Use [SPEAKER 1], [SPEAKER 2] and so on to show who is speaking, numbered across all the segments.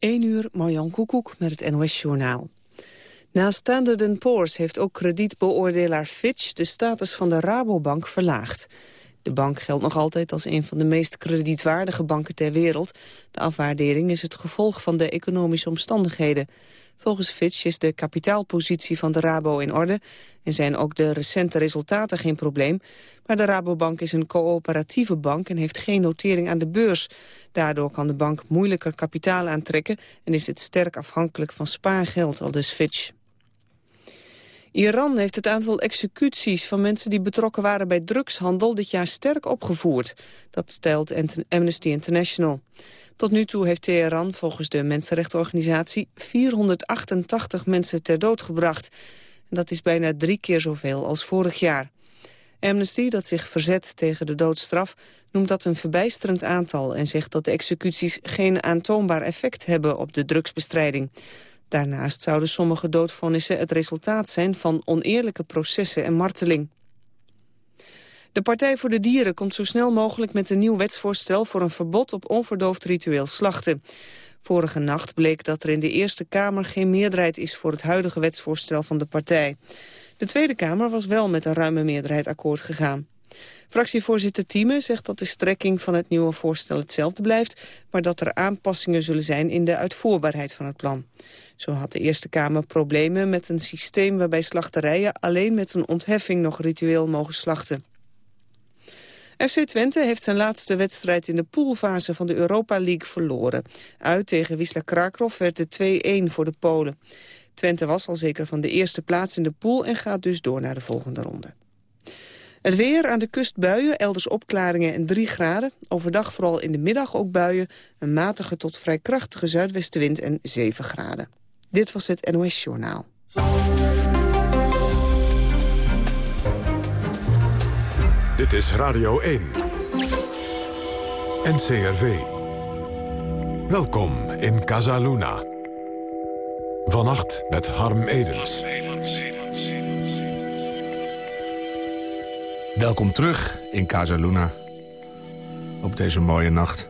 [SPEAKER 1] 1 uur, Marjan Koekoek met het NOS-journaal. Na Standard Poor's heeft ook kredietbeoordelaar Fitch de status van de Rabobank verlaagd. De bank geldt nog altijd als een van de meest kredietwaardige banken ter wereld. De afwaardering is het gevolg van de economische omstandigheden. Volgens Fitch is de kapitaalpositie van de Rabo in orde... en zijn ook de recente resultaten geen probleem. Maar de Rabobank is een coöperatieve bank en heeft geen notering aan de beurs. Daardoor kan de bank moeilijker kapitaal aantrekken... en is het sterk afhankelijk van spaargeld, al dus Fitch. Iran heeft het aantal executies van mensen die betrokken waren bij drugshandel dit jaar sterk opgevoerd. Dat stelt Amnesty International. Tot nu toe heeft Teheran volgens de mensenrechtenorganisatie 488 mensen ter dood gebracht. En dat is bijna drie keer zoveel als vorig jaar. Amnesty, dat zich verzet tegen de doodstraf, noemt dat een verbijsterend aantal... en zegt dat de executies geen aantoonbaar effect hebben op de drugsbestrijding. Daarnaast zouden sommige doodvonnissen het resultaat zijn van oneerlijke processen en marteling. De Partij voor de Dieren komt zo snel mogelijk met een nieuw wetsvoorstel voor een verbod op onverdoofd ritueel slachten. Vorige nacht bleek dat er in de Eerste Kamer geen meerderheid is voor het huidige wetsvoorstel van de partij. De Tweede Kamer was wel met een ruime meerderheid akkoord gegaan. Fractievoorzitter Thieme zegt dat de strekking van het nieuwe voorstel hetzelfde blijft, maar dat er aanpassingen zullen zijn in de uitvoerbaarheid van het plan. Zo had de Eerste Kamer problemen met een systeem waarbij slachterijen alleen met een ontheffing nog ritueel mogen slachten. FC Twente heeft zijn laatste wedstrijd in de poolfase van de Europa League verloren. Uit tegen Wisla Krakow werd het 2-1 voor de Polen. Twente was al zeker van de eerste plaats in de pool en gaat dus door naar de volgende ronde. Het weer aan de kust buien, elders opklaringen en 3 graden. Overdag vooral in de middag ook buien. Een matige tot vrij krachtige zuidwestenwind en 7 graden. Dit was het NOS Journaal.
[SPEAKER 2] Dit is Radio 1. NCRV. Welkom in Casaluna. Vannacht met Harm Edens.
[SPEAKER 3] Welkom terug in Casaluna. Op deze mooie nacht.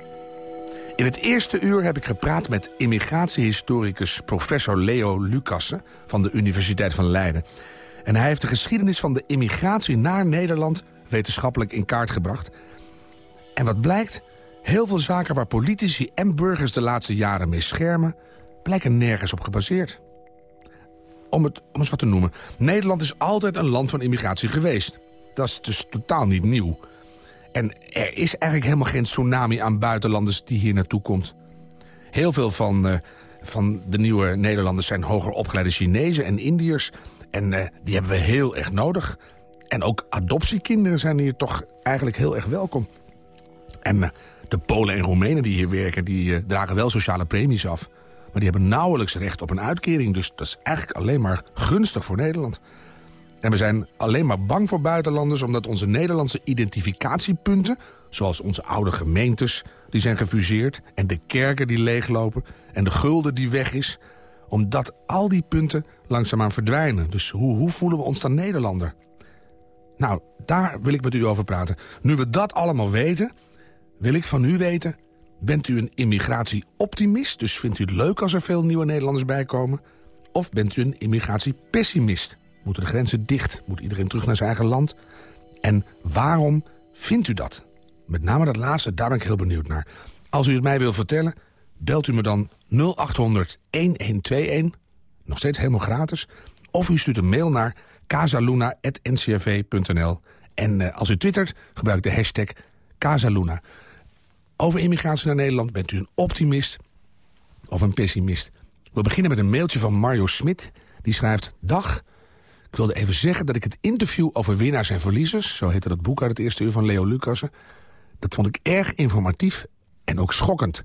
[SPEAKER 3] In het eerste uur heb ik gepraat met immigratiehistoricus professor Leo Lucassen van de Universiteit van Leiden. En hij heeft de geschiedenis van de immigratie naar Nederland wetenschappelijk in kaart gebracht. En wat blijkt, heel veel zaken waar politici en burgers de laatste jaren mee schermen... blijken nergens op gebaseerd. Om het om eens wat te noemen. Nederland is altijd een land van immigratie geweest. Dat is dus totaal niet nieuw. En er is eigenlijk helemaal geen tsunami aan buitenlanders die hier naartoe komt. Heel veel van, uh, van de nieuwe Nederlanders zijn hoger opgeleide Chinezen en Indiërs. En uh, die hebben we heel erg nodig. En ook adoptiekinderen zijn hier toch eigenlijk heel erg welkom. En uh, de Polen en Roemenen die hier werken, die dragen wel sociale premies af. Maar die hebben nauwelijks recht op een uitkering. Dus dat is eigenlijk alleen maar gunstig voor Nederland. En we zijn alleen maar bang voor buitenlanders... omdat onze Nederlandse identificatiepunten... zoals onze oude gemeentes, die zijn gefuseerd... en de kerken die leeglopen en de gulden die weg is... omdat al die punten langzaamaan verdwijnen. Dus hoe, hoe voelen we ons dan Nederlander? Nou, daar wil ik met u over praten. Nu we dat allemaal weten, wil ik van u weten... bent u een immigratieoptimist, dus vindt u het leuk als er veel nieuwe Nederlanders bijkomen... of bent u een immigratiepessimist... Moeten de grenzen dicht? Moet iedereen terug naar zijn eigen land? En waarom vindt u dat? Met name dat laatste, daar ben ik heel benieuwd naar. Als u het mij wil vertellen, belt u me dan 0800 1121. Nog steeds helemaal gratis. Of u stuurt een mail naar casaluna.ncrv.nl. En uh, als u twittert, gebruik de hashtag Casaluna. Over immigratie naar Nederland bent u een optimist of een pessimist. We beginnen met een mailtje van Mario Smit. Die schrijft... Dag, ik wilde even zeggen dat ik het interview over winnaars en verliezers... zo heette dat boek uit het eerste uur van Leo Lucassen... dat vond ik erg informatief en ook schokkend.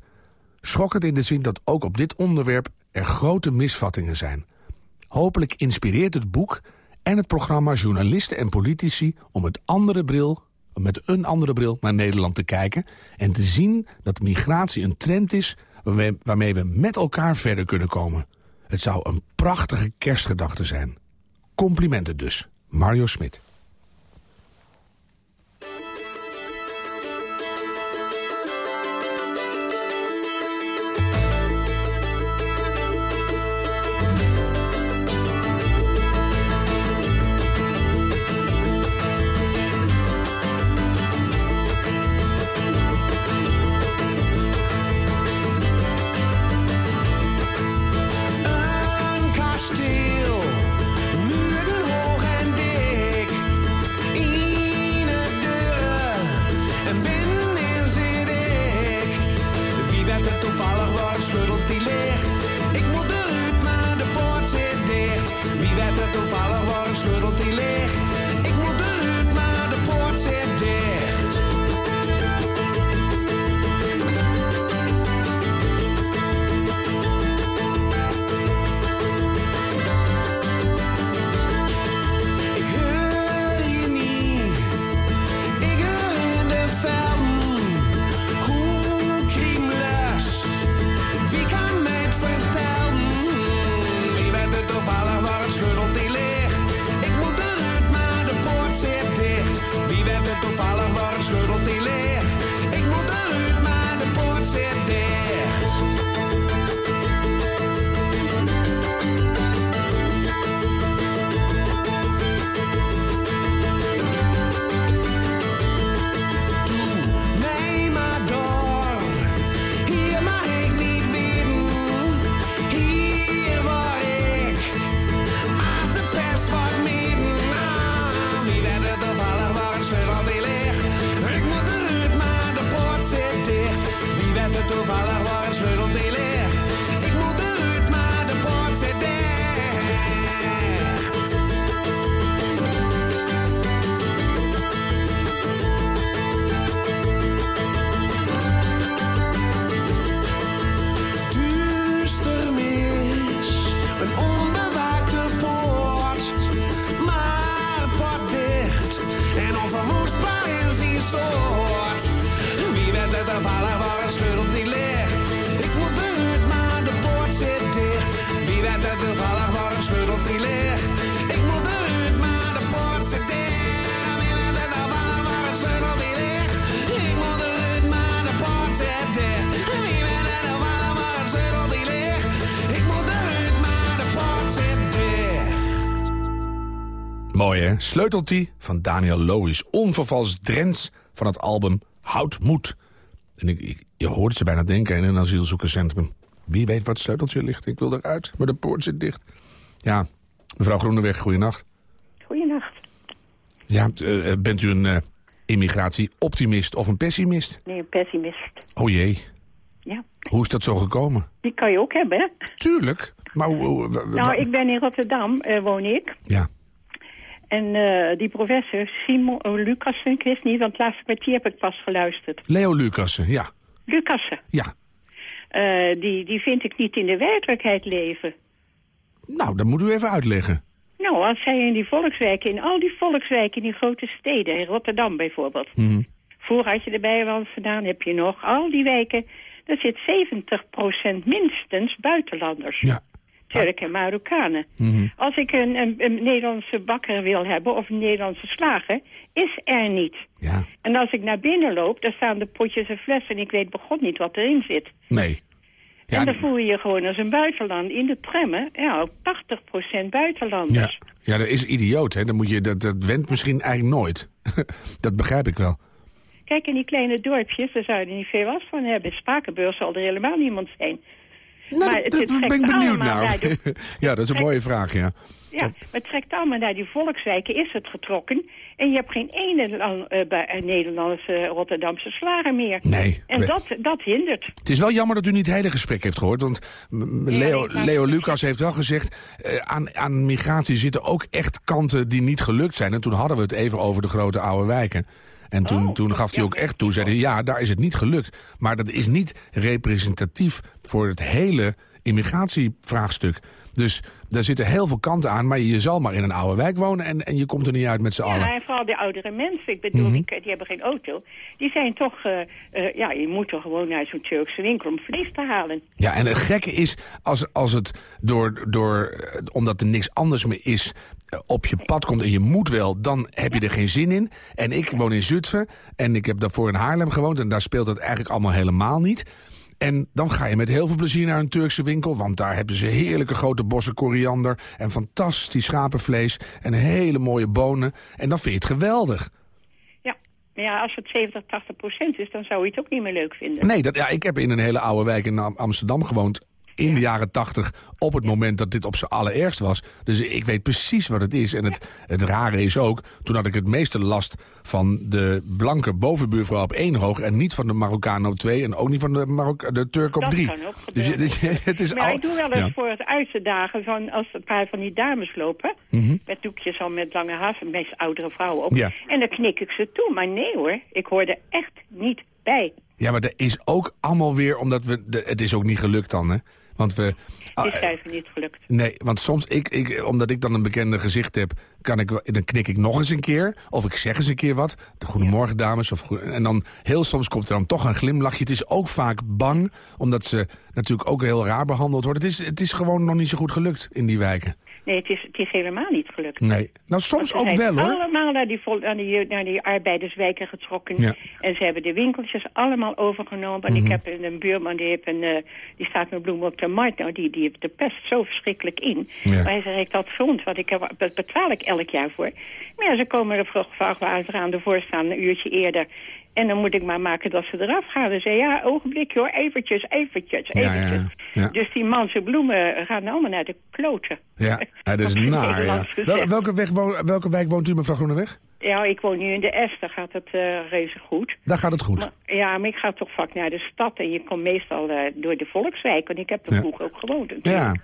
[SPEAKER 3] Schokkend in de zin dat ook op dit onderwerp er grote misvattingen zijn. Hopelijk inspireert het boek en het programma journalisten en politici... om andere bril, met een andere bril naar Nederland te kijken... en te zien dat migratie een trend is waarmee we met elkaar verder kunnen komen. Het zou een prachtige kerstgedachte zijn. Complimenten dus. Mario Smit. Mooi hè? Sleuteltie van Daniel Lois. Onvervals Drents van het album Houd Moed. En ik, ik- je hoort ze bijna denken in een asielzoekerscentrum. Wie weet wat sleuteltje ligt. Ik wil eruit, maar de poort zit dicht. Ja, mevrouw Groeneweg, goeienacht.
[SPEAKER 4] Goeienacht.
[SPEAKER 3] Ja, eh, eh, bent u een eh, immigratie-optimist of een pessimist?
[SPEAKER 4] Nee, een pessimist.
[SPEAKER 3] Oh jee,
[SPEAKER 4] Ja,
[SPEAKER 3] hoe is dat zo gekomen?
[SPEAKER 4] die kan je ook hebben, hè?
[SPEAKER 3] Tuurlijk, maar
[SPEAKER 4] Nou, ik ben in Rotterdam, woon ik.
[SPEAKER 3] Ja,
[SPEAKER 4] En eh, die professor, Simon oh, Lucassen, ik wist niet, want het laatste kwartier heb ik pas geluisterd.
[SPEAKER 3] Leo Lucassen, ja.
[SPEAKER 4] Lucassen,
[SPEAKER 3] Ja,
[SPEAKER 4] eh, die, die vind ik niet in de werkelijkheid leven.
[SPEAKER 3] nou, dat moet u even uitleggen.
[SPEAKER 4] Nou, als zij in die volkswijken, in al die volkswijken, in die grote steden, in Rotterdam bijvoorbeeld. Vroeger had je erbij wel eens gedaan, heb je nog. Al die wijken, daar zit 70% minstens buitenlanders.
[SPEAKER 3] Ja,
[SPEAKER 4] Turken en Marokkanen.
[SPEAKER 3] Mhm.
[SPEAKER 4] Als ik een, een, een Nederlandse bakker wil hebben of een Nederlandse slager, is er niet.
[SPEAKER 3] ja,
[SPEAKER 4] En als ik naar binnen loop, daar staan de potjes en flessen en ik weet begon niet wat erin zit.
[SPEAKER 3] nee. Ja,
[SPEAKER 4] en dan voel je je gewoon als een buitenland. In de trammen, ja, ook 80% buitenlanders.
[SPEAKER 3] Ja, ja dat is idioot. Hè? Dan moet je, dat, dat went misschien eigenlijk nooit. dat begrijp ik wel.
[SPEAKER 4] Kijk, in die kleine dorpjes, daar zou je niet veel last van hebben. In Spakenburg zal er helemaal niemand zijn.
[SPEAKER 3] Nou,
[SPEAKER 4] Maar het
[SPEAKER 3] ben ik benieuwd naar. ja, dat is een mooie vraag, ja.
[SPEAKER 4] Ja, maar het trekt allemaal naar die volkswijken, is het getrokken. En je hebt geen ene eh, Nederlandse Rotterdamse slager meer.
[SPEAKER 3] Nee.
[SPEAKER 4] En
[SPEAKER 3] we-
[SPEAKER 4] dat, dat hindert.
[SPEAKER 3] Het is wel jammer dat u niet het hele gesprek heeft gehoord. Want Leo, Leo Lucas heeft wel gezegd... eh, aan, aan migratie zitten ook echt kanten die niet gelukt zijn. En toen hadden we het even over de grote oude wijken. En toen,
[SPEAKER 4] Oh,
[SPEAKER 3] toen gaf hij ook echt toe, zei hij, ja, daar is het niet gelukt. Maar dat is niet representatief voor het hele immigratievraagstuk. Dus daar zitten heel veel kanten aan, maar je zal maar in een oude wijk wonen... en, en je komt er niet uit met z'n allen.
[SPEAKER 4] Ja, en vooral de oudere mensen, ik bedoel,
[SPEAKER 3] Mhm.
[SPEAKER 4] die, die hebben geen auto. Die zijn toch, eh, eh, ja, je moet toch gewoon naar zo'n Turkse winkel om vlees te halen.
[SPEAKER 3] Ja, en het gekke is, als, als het door, door, eh, omdat er niks anders meer is, op je pad komt en je moet wel, dan heb je er geen zin in. En ik woon in Zutphen en ik heb daarvoor in Haarlem gewoond en daar speelt het eigenlijk allemaal helemaal niet. En dan ga je met heel veel plezier naar een Turkse winkel, want daar hebben ze heerlijke grote bossen koriander en fantastisch schapenvlees en hele mooie bonen. En dan vind je het geweldig.
[SPEAKER 4] Ja, maar ja, als het 70, 80 procent is, dan zou je het ook niet meer leuk vinden.
[SPEAKER 3] Nee, dat, ja, ik heb in een hele oude wijk in Am- Amsterdam gewoond. In de jaren tachtig... op het moment dat dit op zijn allerergst was. Dus ik weet precies wat het is. En het, het rare is ook, toen had ik het meeste last van de blanke bovenbuurvrouw op één hoog... en niet van de Marokkaan op twee en ook niet van de, Marok de Turk op
[SPEAKER 4] Dat
[SPEAKER 3] drie.
[SPEAKER 4] kan ook
[SPEAKER 3] dus het is
[SPEAKER 4] Maar
[SPEAKER 3] al,
[SPEAKER 4] ik doe wel eens
[SPEAKER 3] ja.
[SPEAKER 4] voor het uitdagen van als een paar van die dames lopen.
[SPEAKER 3] Mhm.
[SPEAKER 4] Met doekjes al met lange haar, meest oudere vrouwen ook.
[SPEAKER 3] Ja.
[SPEAKER 4] En dan knik ik ze toe. Maar nee hoor, ik hoor er echt niet bij.
[SPEAKER 3] Ja, maar er is ook allemaal weer, omdat we... De, het is ook niet gelukt dan, hè? Want we...
[SPEAKER 4] Het is
[SPEAKER 3] ah,
[SPEAKER 4] zuiver niet gelukt.
[SPEAKER 3] Nee, want soms, ik, ik, omdat ik dan een bekende gezicht heb... Kan ik, dan knik ik nog eens een keer. Of ik zeg eens een keer wat. De Goedemorgen, dames. Of, en dan heel soms komt er dan toch een glimlachje. Het is ook vaak bang, omdat ze natuurlijk ook heel raar behandeld worden. Het is, het is gewoon nog niet zo goed gelukt in die wijken.
[SPEAKER 4] Nee, het is, het is helemaal niet gelukt.
[SPEAKER 3] Nee. Nou, soms ook
[SPEAKER 4] ze zijn
[SPEAKER 3] wel, hoor.
[SPEAKER 4] allemaal naar die, vol- naar die, naar die arbeiderswijken getrokken.
[SPEAKER 3] Ja.
[SPEAKER 4] En ze hebben de winkeltjes allemaal overgenomen. En
[SPEAKER 3] Mhm.
[SPEAKER 4] ik heb een, een buurman, die, heeft een, eh, die staat met bloemen op de markt. Nou, die, die heeft de pest zo verschrikkelijk in.
[SPEAKER 3] Ja.
[SPEAKER 4] Maar hij zegt, ik dat grond, want ik heb, dat betaal ik elk jaar voor. Maar ja, ze komen er vroeg vrachtwagens eraan ervoor staan, een uurtje eerder. En dan moet ik maar maken dat ze eraf gaan. Ze zei, ja, ogenblikje hoor, eventjes, eventjes,
[SPEAKER 3] Ja, ja,
[SPEAKER 4] eventjes.
[SPEAKER 3] ja.
[SPEAKER 4] Dus die manse bloemen gaan allemaal naar de kloten.
[SPEAKER 3] Ja, ja, dat is naar. Ja. Wel- welke, weg, welke wijk woont u, mevrouw Groeneweg?
[SPEAKER 4] Ja, ik woon nu in de Est, daar gaat het eh reuze goed.
[SPEAKER 3] Daar gaat het goed.
[SPEAKER 4] Maar, ja, maar ik ga toch vaak naar de stad en je komt meestal eh, door de Volkswijk. Want ik heb er
[SPEAKER 3] Ja.
[SPEAKER 4] vroeger ook gewoond natuurlijk.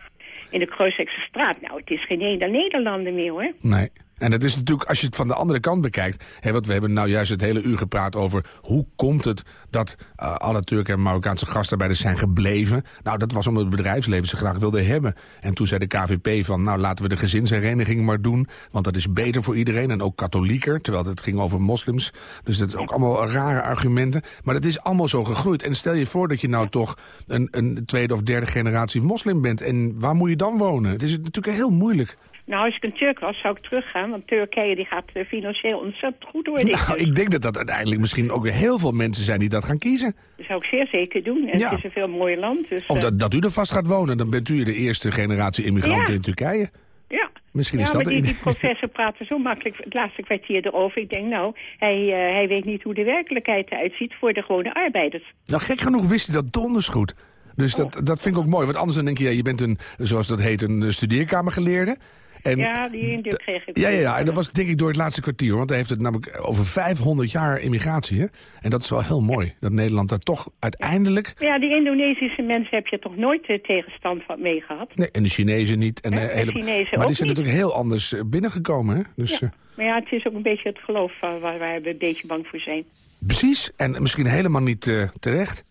[SPEAKER 4] In de Kruiswijkse straat. Nou, het is geen ene Nederlander meer hoor.
[SPEAKER 3] Nee. En het is natuurlijk, als je het van de andere kant bekijkt... Hè, want we hebben nou juist het hele uur gepraat over... hoe komt het dat eh, alle Turken en Marokkaanse gastarbeiders zijn gebleven? Nou, dat was omdat het bedrijfsleven ze graag wilde hebben. En toen zei de KVP van, nou, laten we de gezinshereniging maar doen... want dat is beter voor iedereen en ook katholieker... terwijl het ging over moslims. Dus dat is ook allemaal rare argumenten. Maar dat is allemaal zo gegroeid. En stel je voor dat je nou toch een, een tweede of derde generatie moslim bent... en waar moet je dan wonen? Het is natuurlijk heel moeilijk.
[SPEAKER 4] Nou, als ik een Turk was, zou ik teruggaan. Want Turkije die gaat eh, financieel ontzettend goed door. dit.
[SPEAKER 3] Nou, ik denk dat dat uiteindelijk misschien ook heel veel mensen zijn die dat gaan kiezen.
[SPEAKER 4] Dat zou ik zeer zeker doen. En
[SPEAKER 3] Ja.
[SPEAKER 4] het is een veel mooier land. Dus,
[SPEAKER 3] Of
[SPEAKER 4] eh,
[SPEAKER 3] dat, dat u er vast gaat wonen, dan bent u de eerste generatie immigranten
[SPEAKER 4] Ja.
[SPEAKER 3] in Turkije.
[SPEAKER 4] ja.
[SPEAKER 3] Misschien
[SPEAKER 4] ja,
[SPEAKER 3] is dat
[SPEAKER 4] maar die, die professor praatte zo makkelijk het laatste kwartier erover. Ik denk, nou, hij, eh, hij weet niet hoe de werkelijkheid eruit ziet voor de gewone arbeiders.
[SPEAKER 3] Nou, gek genoeg wist hij dat donders goed. Dus
[SPEAKER 4] Oh.
[SPEAKER 3] dat, dat vind ik ook mooi. Want anders dan denk je, ja, je bent een, zoals dat heet, een studeerkamergeleerde. En,
[SPEAKER 4] Ja, die indruk kreeg ik.
[SPEAKER 3] ja, ja, ja, en dat was denk ik door het laatste kwartier. Want hij heeft het namelijk over 500 jaar immigratie. Hè? En dat is wel heel mooi. Dat Nederland daar toch uiteindelijk...
[SPEAKER 4] Ja, die Indonesische mensen heb je toch nooit de tegenstand van mee gehad?
[SPEAKER 3] Nee, en de Chinezen niet. En, eh,
[SPEAKER 4] de
[SPEAKER 3] hele-
[SPEAKER 4] Chinezen
[SPEAKER 3] maar die zijn
[SPEAKER 4] niet.
[SPEAKER 3] natuurlijk heel anders eh, binnengekomen. Hè? Dus,
[SPEAKER 4] Ja.
[SPEAKER 3] eh,
[SPEAKER 4] Maar ja, het is ook een beetje het geloof waar, waar we een beetje bang voor zijn.
[SPEAKER 3] precies. En misschien helemaal niet eh, terecht.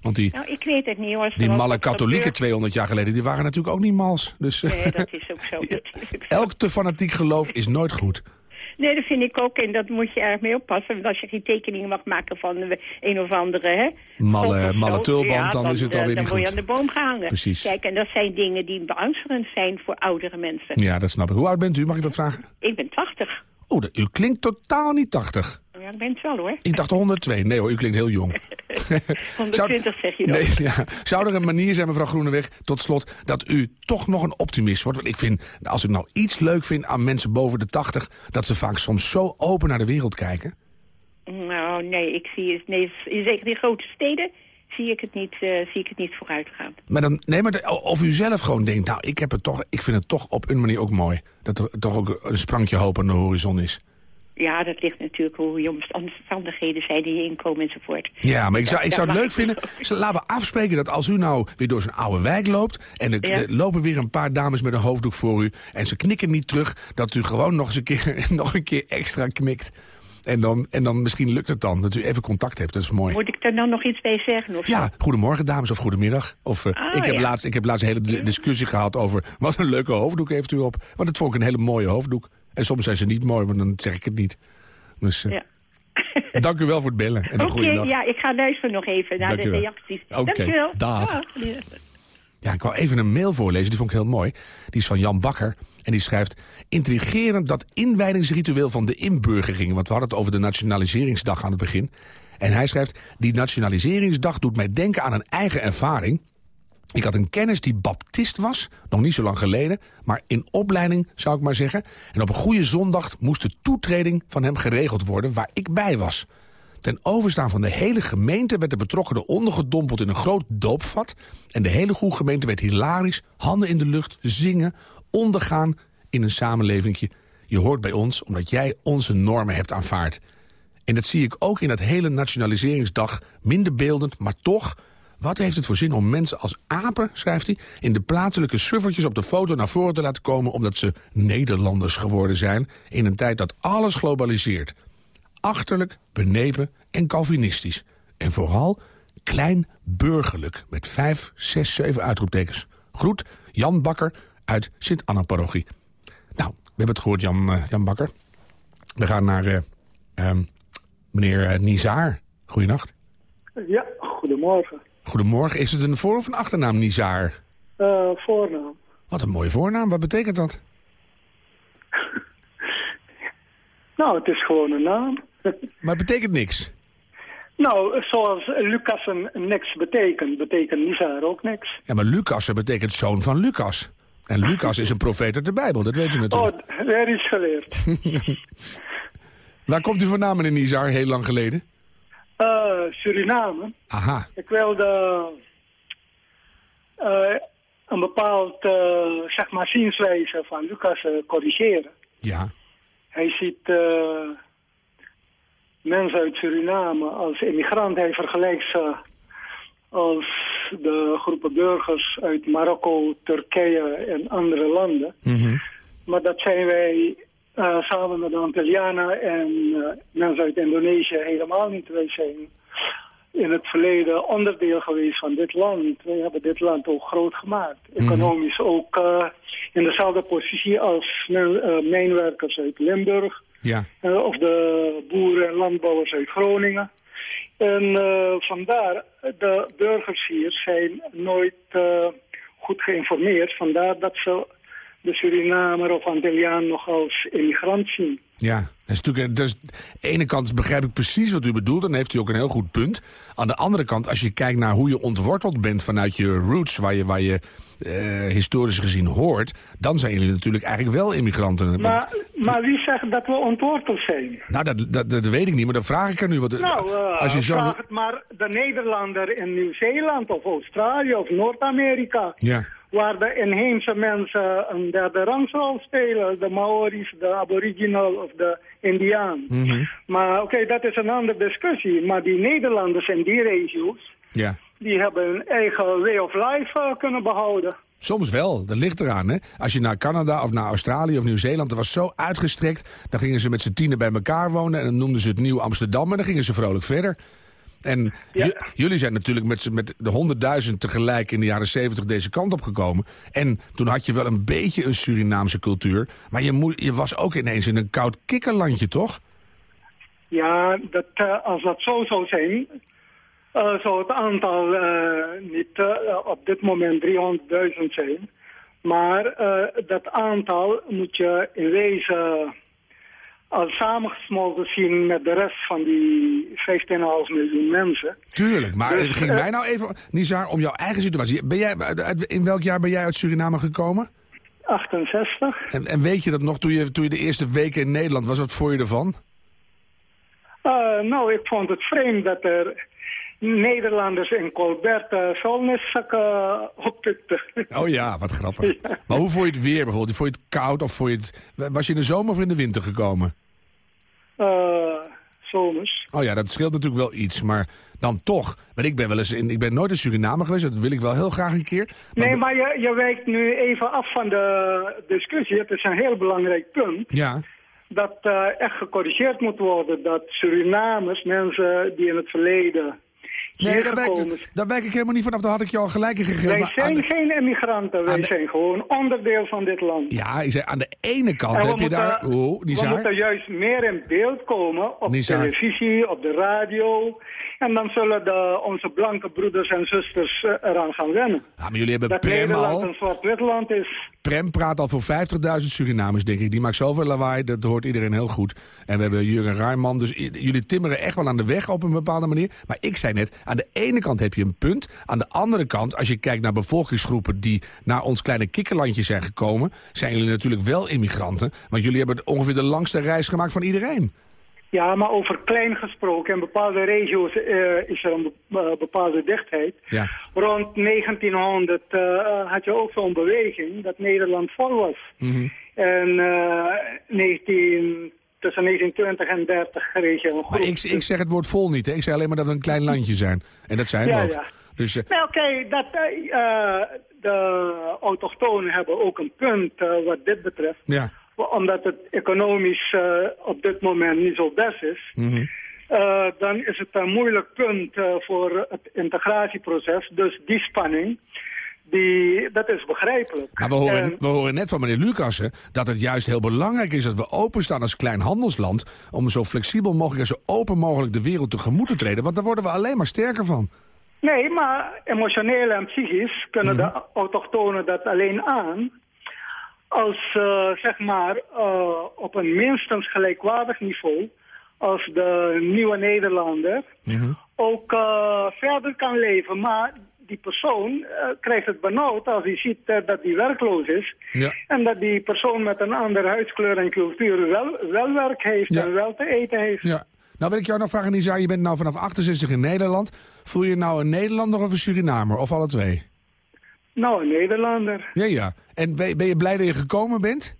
[SPEAKER 3] Want die,
[SPEAKER 4] Nou, ik weet het niet hoor.
[SPEAKER 3] Die malle katholieken
[SPEAKER 4] gebeurt-
[SPEAKER 3] 200 jaar geleden, die waren natuurlijk ook niet mals. Dus eh,
[SPEAKER 4] Nee, dat is ook zo.
[SPEAKER 3] elk te fanatiek geloof is nooit goed.
[SPEAKER 4] Nee, dat vind ik ook. En dat moet je erg mee oppassen. Want als je geen tekeningen mag maken van eh, een of andere... Hè,
[SPEAKER 3] Malle- malle tulband, dan is het
[SPEAKER 4] eh,
[SPEAKER 3] alweer
[SPEAKER 4] dan
[SPEAKER 3] niet
[SPEAKER 4] word je
[SPEAKER 3] goed.
[SPEAKER 4] aan de boom gehangen.
[SPEAKER 3] Precies.
[SPEAKER 4] Kijk, en dat zijn dingen die beangstigend zijn voor oudere mensen.
[SPEAKER 3] Ja, dat snap ik. Hoe oud bent u? Mag ik dat vragen?
[SPEAKER 4] Ik ben 80.
[SPEAKER 3] Oeh, dat- u klinkt totaal niet 80.
[SPEAKER 4] Ja, ik ben het wel hoor.
[SPEAKER 3] Ik dacht 102. Nee hoor, u klinkt heel jong.
[SPEAKER 4] 120 zeg je dan.
[SPEAKER 3] Nee, ja. Zou er een manier zijn, mevrouw Groeneweg, tot slot... dat u toch nog een optimist wordt? Want ik vind, als ik nou iets leuk vind aan mensen boven de 80... dat ze vaak soms zo open naar de wereld kijken.
[SPEAKER 4] Nou, nee, ik zie het. Nee, in zeker die grote steden zie ik het niet, eh, zie ik het niet vooruit gaan.
[SPEAKER 3] Maar dan, nee, maar de- of u zelf gewoon denkt, nou, ik, heb het toch, ik vind het toch op een manier ook mooi. Dat er toch ook een sprankje hoop aan de horizon is.
[SPEAKER 4] Ja, dat ligt natuurlijk hoe je omstandigheden zijn die je inkomen enzovoort.
[SPEAKER 3] Ja, maar ik zou, ik zou het leuk vinden. Laten we afspreken dat als u nou weer door zo'n oude wijk loopt... en er,
[SPEAKER 4] Ja.
[SPEAKER 3] er lopen weer een paar dames met een hoofddoek voor u... en ze knikken niet terug, dat u gewoon nog eens een keer, nog een keer extra knikt. En dan, en dan misschien lukt het dan, dat u even contact hebt. Dat is mooi.
[SPEAKER 4] Moet ik daar dan nog iets bij zeggen? Of zo?
[SPEAKER 3] Ja, goedemorgen dames of goedemiddag. Of, eh,
[SPEAKER 4] Ah,
[SPEAKER 3] ik, heb
[SPEAKER 4] ja.
[SPEAKER 3] laatst, ik heb laatst een hele di- discussie gehad over... wat een leuke hoofddoek heeft u op. Want dat vond ik een hele mooie hoofddoek. En soms zijn ze niet mooi, maar dan zeg ik het niet. Dus eh,
[SPEAKER 4] Ja.
[SPEAKER 3] dank u wel voor het bellen. En een goede dag.
[SPEAKER 4] ja, ik ga luisteren nog even naar
[SPEAKER 3] Dank
[SPEAKER 4] de
[SPEAKER 3] wel.
[SPEAKER 4] reacties.
[SPEAKER 3] Oké, dag.
[SPEAKER 4] Ja.
[SPEAKER 3] Ja, ik wou even een mail voorlezen, die vond ik heel mooi. Die is van Jan Bakker en die schrijft... Intrigerend dat inwijdingsritueel van de inburgering... want we hadden het over de nationaliseringsdag aan het begin. En hij schrijft... Die nationaliseringsdag doet mij denken aan een eigen ervaring... Ik had een kennis die baptist was, nog niet zo lang geleden... maar in opleiding, zou ik maar zeggen. En op een goede zondag moest de toetreding van hem geregeld worden... waar ik bij was. Ten overstaan van de hele gemeente werd de betrokkenen ondergedompeld in een groot doopvat. En de hele goede gemeente werd hilarisch, handen in de lucht, zingen, ondergaan in een samenlevingje. Je hoort bij ons omdat jij onze normen hebt aanvaard. En dat zie ik ook in dat hele nationaliseringsdag, minder beeldend, maar toch... Wat heeft het voor zin om mensen als apen, schrijft hij... in de plaatselijke suffertjes op de foto naar voren te laten komen... omdat ze Nederlanders geworden zijn... in een tijd dat alles globaliseert. Achterlijk, benepen en calvinistisch. En vooral klein burgerlijk, met vijf, zes, zeven uitroeptekens. Groet, Jan Bakker uit Sint-Anna-parochie. Nou, we hebben het gehoord, Jan, eh, Jan Bakker. We gaan naar eh, ehm, meneer uh, Nizar. Goedenacht.
[SPEAKER 5] Ja, goedemorgen.
[SPEAKER 3] Goedemorgen. Is het een voor- of een achternaam, Nizar?
[SPEAKER 5] Eh, voornaam.
[SPEAKER 3] Wat een mooie voornaam. Wat betekent dat?
[SPEAKER 5] Nou, het is gewoon een naam.
[SPEAKER 3] Maar het betekent niks.
[SPEAKER 5] nou, zoals Lucassen niks betekent, betekent Nizar ook niks.
[SPEAKER 3] Ja, maar Lucas betekent zoon van Lucas. En Lucas is een profeet uit de Bijbel, dat weet u natuurlijk.
[SPEAKER 5] Oh, er is geleerd.
[SPEAKER 3] Waar komt u vandaan, meneer Nizar, heel lang geleden?
[SPEAKER 5] Eh, Suriname.
[SPEAKER 3] Aha,
[SPEAKER 5] Ik wilde eh, een bepaald, eh, zeg maar, zienswijze van Lucas corrigeren.
[SPEAKER 3] ja.
[SPEAKER 5] Hij ziet mensen uit Suriname als immigrant. Hij vergelijkt ze als de groepen burgers uit Marokko, Turkije en andere landen.
[SPEAKER 3] Mhm.
[SPEAKER 5] Maar dat zijn wij eh, samen met de Antillianen en eh, mensen uit Indonesië helemaal niet. Wij zijn in het verleden onderdeel geweest van dit land. Wij hebben dit land ook groot gemaakt. Economisch ook eh, in dezelfde positie als mijn- mijnwerkers uit Limburg.
[SPEAKER 3] Ja.
[SPEAKER 5] of de boeren en landbouwers uit Groningen. En vandaar, de burgers hier zijn nooit goed geïnformeerd. Vandaar dat ze de Surinamer of Antilliaan nog als immigrant zien.
[SPEAKER 3] Ja, dat is natuurlijk, dus, aan de ene kant begrijp ik precies wat u bedoelt... en heeft u ook een heel goed punt. Aan de andere kant, als je kijkt naar hoe je ontworteld bent... vanuit je roots, waar je, waar je eh, historisch gezien hoort... dan zijn jullie natuurlijk eigenlijk wel immigranten.
[SPEAKER 5] Maar, maar wie zegt dat we ontworteld zijn?
[SPEAKER 3] Nou, dat, dat, dat weet ik niet, maar dan vraag ik er nu. Wat,
[SPEAKER 5] Nou, eh,
[SPEAKER 3] als je zo...
[SPEAKER 5] vraag het maar de Nederlander in Nieuw-Zeeland of Australië of Noord-Amerika.
[SPEAKER 3] Ja.
[SPEAKER 5] Waar de inheemse mensen een derde rangsrol spelen. De Maori's, de aboriginal of de Indiaan.
[SPEAKER 3] Mhm.
[SPEAKER 5] Maar oké, dat is een andere discussie. Maar die Nederlanders in die regio's,
[SPEAKER 3] Ja.
[SPEAKER 5] die hebben hun eigen way of life eh, kunnen behouden.
[SPEAKER 3] Soms wel, dat ligt eraan. Hè? Als je naar Canada of naar Australië of Nieuw-Zeeland... dat was zo uitgestrekt, dan gingen ze met z'n tienen bij elkaar wonen... en dan noemden ze het Nieuw Amsterdam en dan gingen ze vrolijk verder. En
[SPEAKER 5] Ja.
[SPEAKER 3] jullie zijn natuurlijk met, met de honderdduizend tegelijk in de jaren zeventig deze kant op gekomen. En toen had je wel een beetje een Surinaamse cultuur. Maar je, je was ook ineens in een koud kikkerlandje, toch?
[SPEAKER 5] Ja, dat, eh, als dat zo zou zijn, eh, zou het aantal eh, niet op dit moment 300.000 zijn. Maar dat aantal moet je in wezen al samengesmolten zien met de rest van die 15,5 miljoen mensen.
[SPEAKER 3] Tuurlijk, maar
[SPEAKER 5] Dus,
[SPEAKER 3] het ging
[SPEAKER 5] eh,
[SPEAKER 3] mij nou even, Nizar, om jouw eigen situatie. Ben jij, in welk jaar ben jij uit Suriname gekomen?
[SPEAKER 5] 68.
[SPEAKER 3] En, en weet je dat nog toen je, toen je de eerste weken in Nederland was? Wat vond je ervan?
[SPEAKER 5] Eh, nou, ik vond het vreemd dat er Nederlanders in Colbert uh, vuilniszakken.
[SPEAKER 3] Oh ja, wat grappig. Maar hoe vond je het weer bijvoorbeeld? Vond je het koud of vond je het... Was je in de zomer of in de winter gekomen?
[SPEAKER 5] Eh, zomers.
[SPEAKER 3] Oh ja, dat scheelt natuurlijk wel iets, maar dan toch. Maar ik ben wel eens in, ik ben nooit in Suriname geweest, dat wil ik wel heel graag een keer. Maar
[SPEAKER 5] Nee, maar je, je wijkt nu even af van de discussie. Het is een heel belangrijk punt.
[SPEAKER 3] Ja,
[SPEAKER 5] Dat eh, echt gecorrigeerd moet worden. Dat Surinamers, mensen die in het verleden
[SPEAKER 3] nee, daar wijk, ik- daar wijk ik helemaal niet vanaf. Daar had ik je al gelijk in gegeven.
[SPEAKER 5] Wij zijn
[SPEAKER 3] de-
[SPEAKER 5] geen immigranten, wij
[SPEAKER 3] de-
[SPEAKER 5] zijn gewoon onderdeel van dit land.
[SPEAKER 3] ja, ik zei, aan de ene kant heb je daar... Oh,
[SPEAKER 5] we moeten juist meer in beeld komen op
[SPEAKER 3] Nizar.
[SPEAKER 5] televisie, op de radio. En dan zullen de, onze blanke broeders en zusters eh, eraan gaan wennen.
[SPEAKER 3] Ja, maar jullie hebben
[SPEAKER 5] Dat
[SPEAKER 3] Prem
[SPEAKER 5] Nederland
[SPEAKER 3] al.
[SPEAKER 5] een zwart-wit land is.
[SPEAKER 3] Prem praat al voor 50.000 Surinamers, denk ik. Die maakt zoveel lawaai, dat hoort iedereen heel goed. En we hebben Jurgen Rijman. Dus jullie timmeren echt wel aan de weg op een bepaalde manier. Maar ik zei net, aan de ene kant heb je een punt. Aan de andere kant, als je kijkt naar bevolkingsgroepen... die naar ons kleine kikkerlandje zijn gekomen... zijn jullie natuurlijk wel immigranten. Want jullie hebben ongeveer de langste reis gemaakt van iedereen.
[SPEAKER 5] Ja, maar over klein gesproken, in bepaalde regio's eh, is er een eh, bepaalde dichtheid.
[SPEAKER 3] Ja.
[SPEAKER 5] Rond 1900 eh, had je ook zo'n beweging dat Nederland vol was.
[SPEAKER 3] Mhm.
[SPEAKER 5] En eh 19, tussen 1920 en 30 kreeg je een groep.
[SPEAKER 3] Maar ik, ik zeg het woord vol niet, hè. Ik zeg alleen maar dat we een klein landje zijn. En dat zijn we
[SPEAKER 5] Ja,
[SPEAKER 3] ook.
[SPEAKER 5] ja.
[SPEAKER 3] Dus
[SPEAKER 5] Nou, oké, dat de autochtonen hebben ook een punt wat dit betreft.
[SPEAKER 3] ja.
[SPEAKER 5] Omdat het economisch eh, op dit moment niet zo best is.
[SPEAKER 3] Mhm.
[SPEAKER 5] Eh, dan is het een moeilijk punt eh, voor het integratieproces. Dus die spanning, die, dat is begrijpelijk.
[SPEAKER 3] Maar we horen,
[SPEAKER 5] En-
[SPEAKER 3] we horen net van meneer Lucassen dat het juist heel belangrijk is dat we openstaan als klein handelsland om zo flexibel mogelijk en zo open mogelijk de wereld tegemoet te treden. Want daar worden we alleen maar sterker van.
[SPEAKER 5] Nee, maar emotioneel en psychisch kunnen
[SPEAKER 3] Mhm.
[SPEAKER 5] de autochtonen dat alleen aan... als, eh, zeg maar, eh, op een minstens gelijkwaardig niveau... als de nieuwe Nederlander ook eh, verder kan leven. Maar die persoon krijgt het benauwd als hij ziet dat hij werkloos is...
[SPEAKER 3] Ja.
[SPEAKER 5] en dat die persoon met een andere huidskleur en cultuur wel, wel werk heeft
[SPEAKER 3] Ja.
[SPEAKER 5] en wel te eten heeft.
[SPEAKER 3] Ja. Nou wil ik jou nog vragen, Nisa, je bent nou vanaf 68 in Nederland. Voel je nou een Nederlander of een Surinamer? Of alle twee?
[SPEAKER 5] Nou, een Nederlander.
[SPEAKER 3] Ja, ja. En ben ben je blij dat je gekomen bent?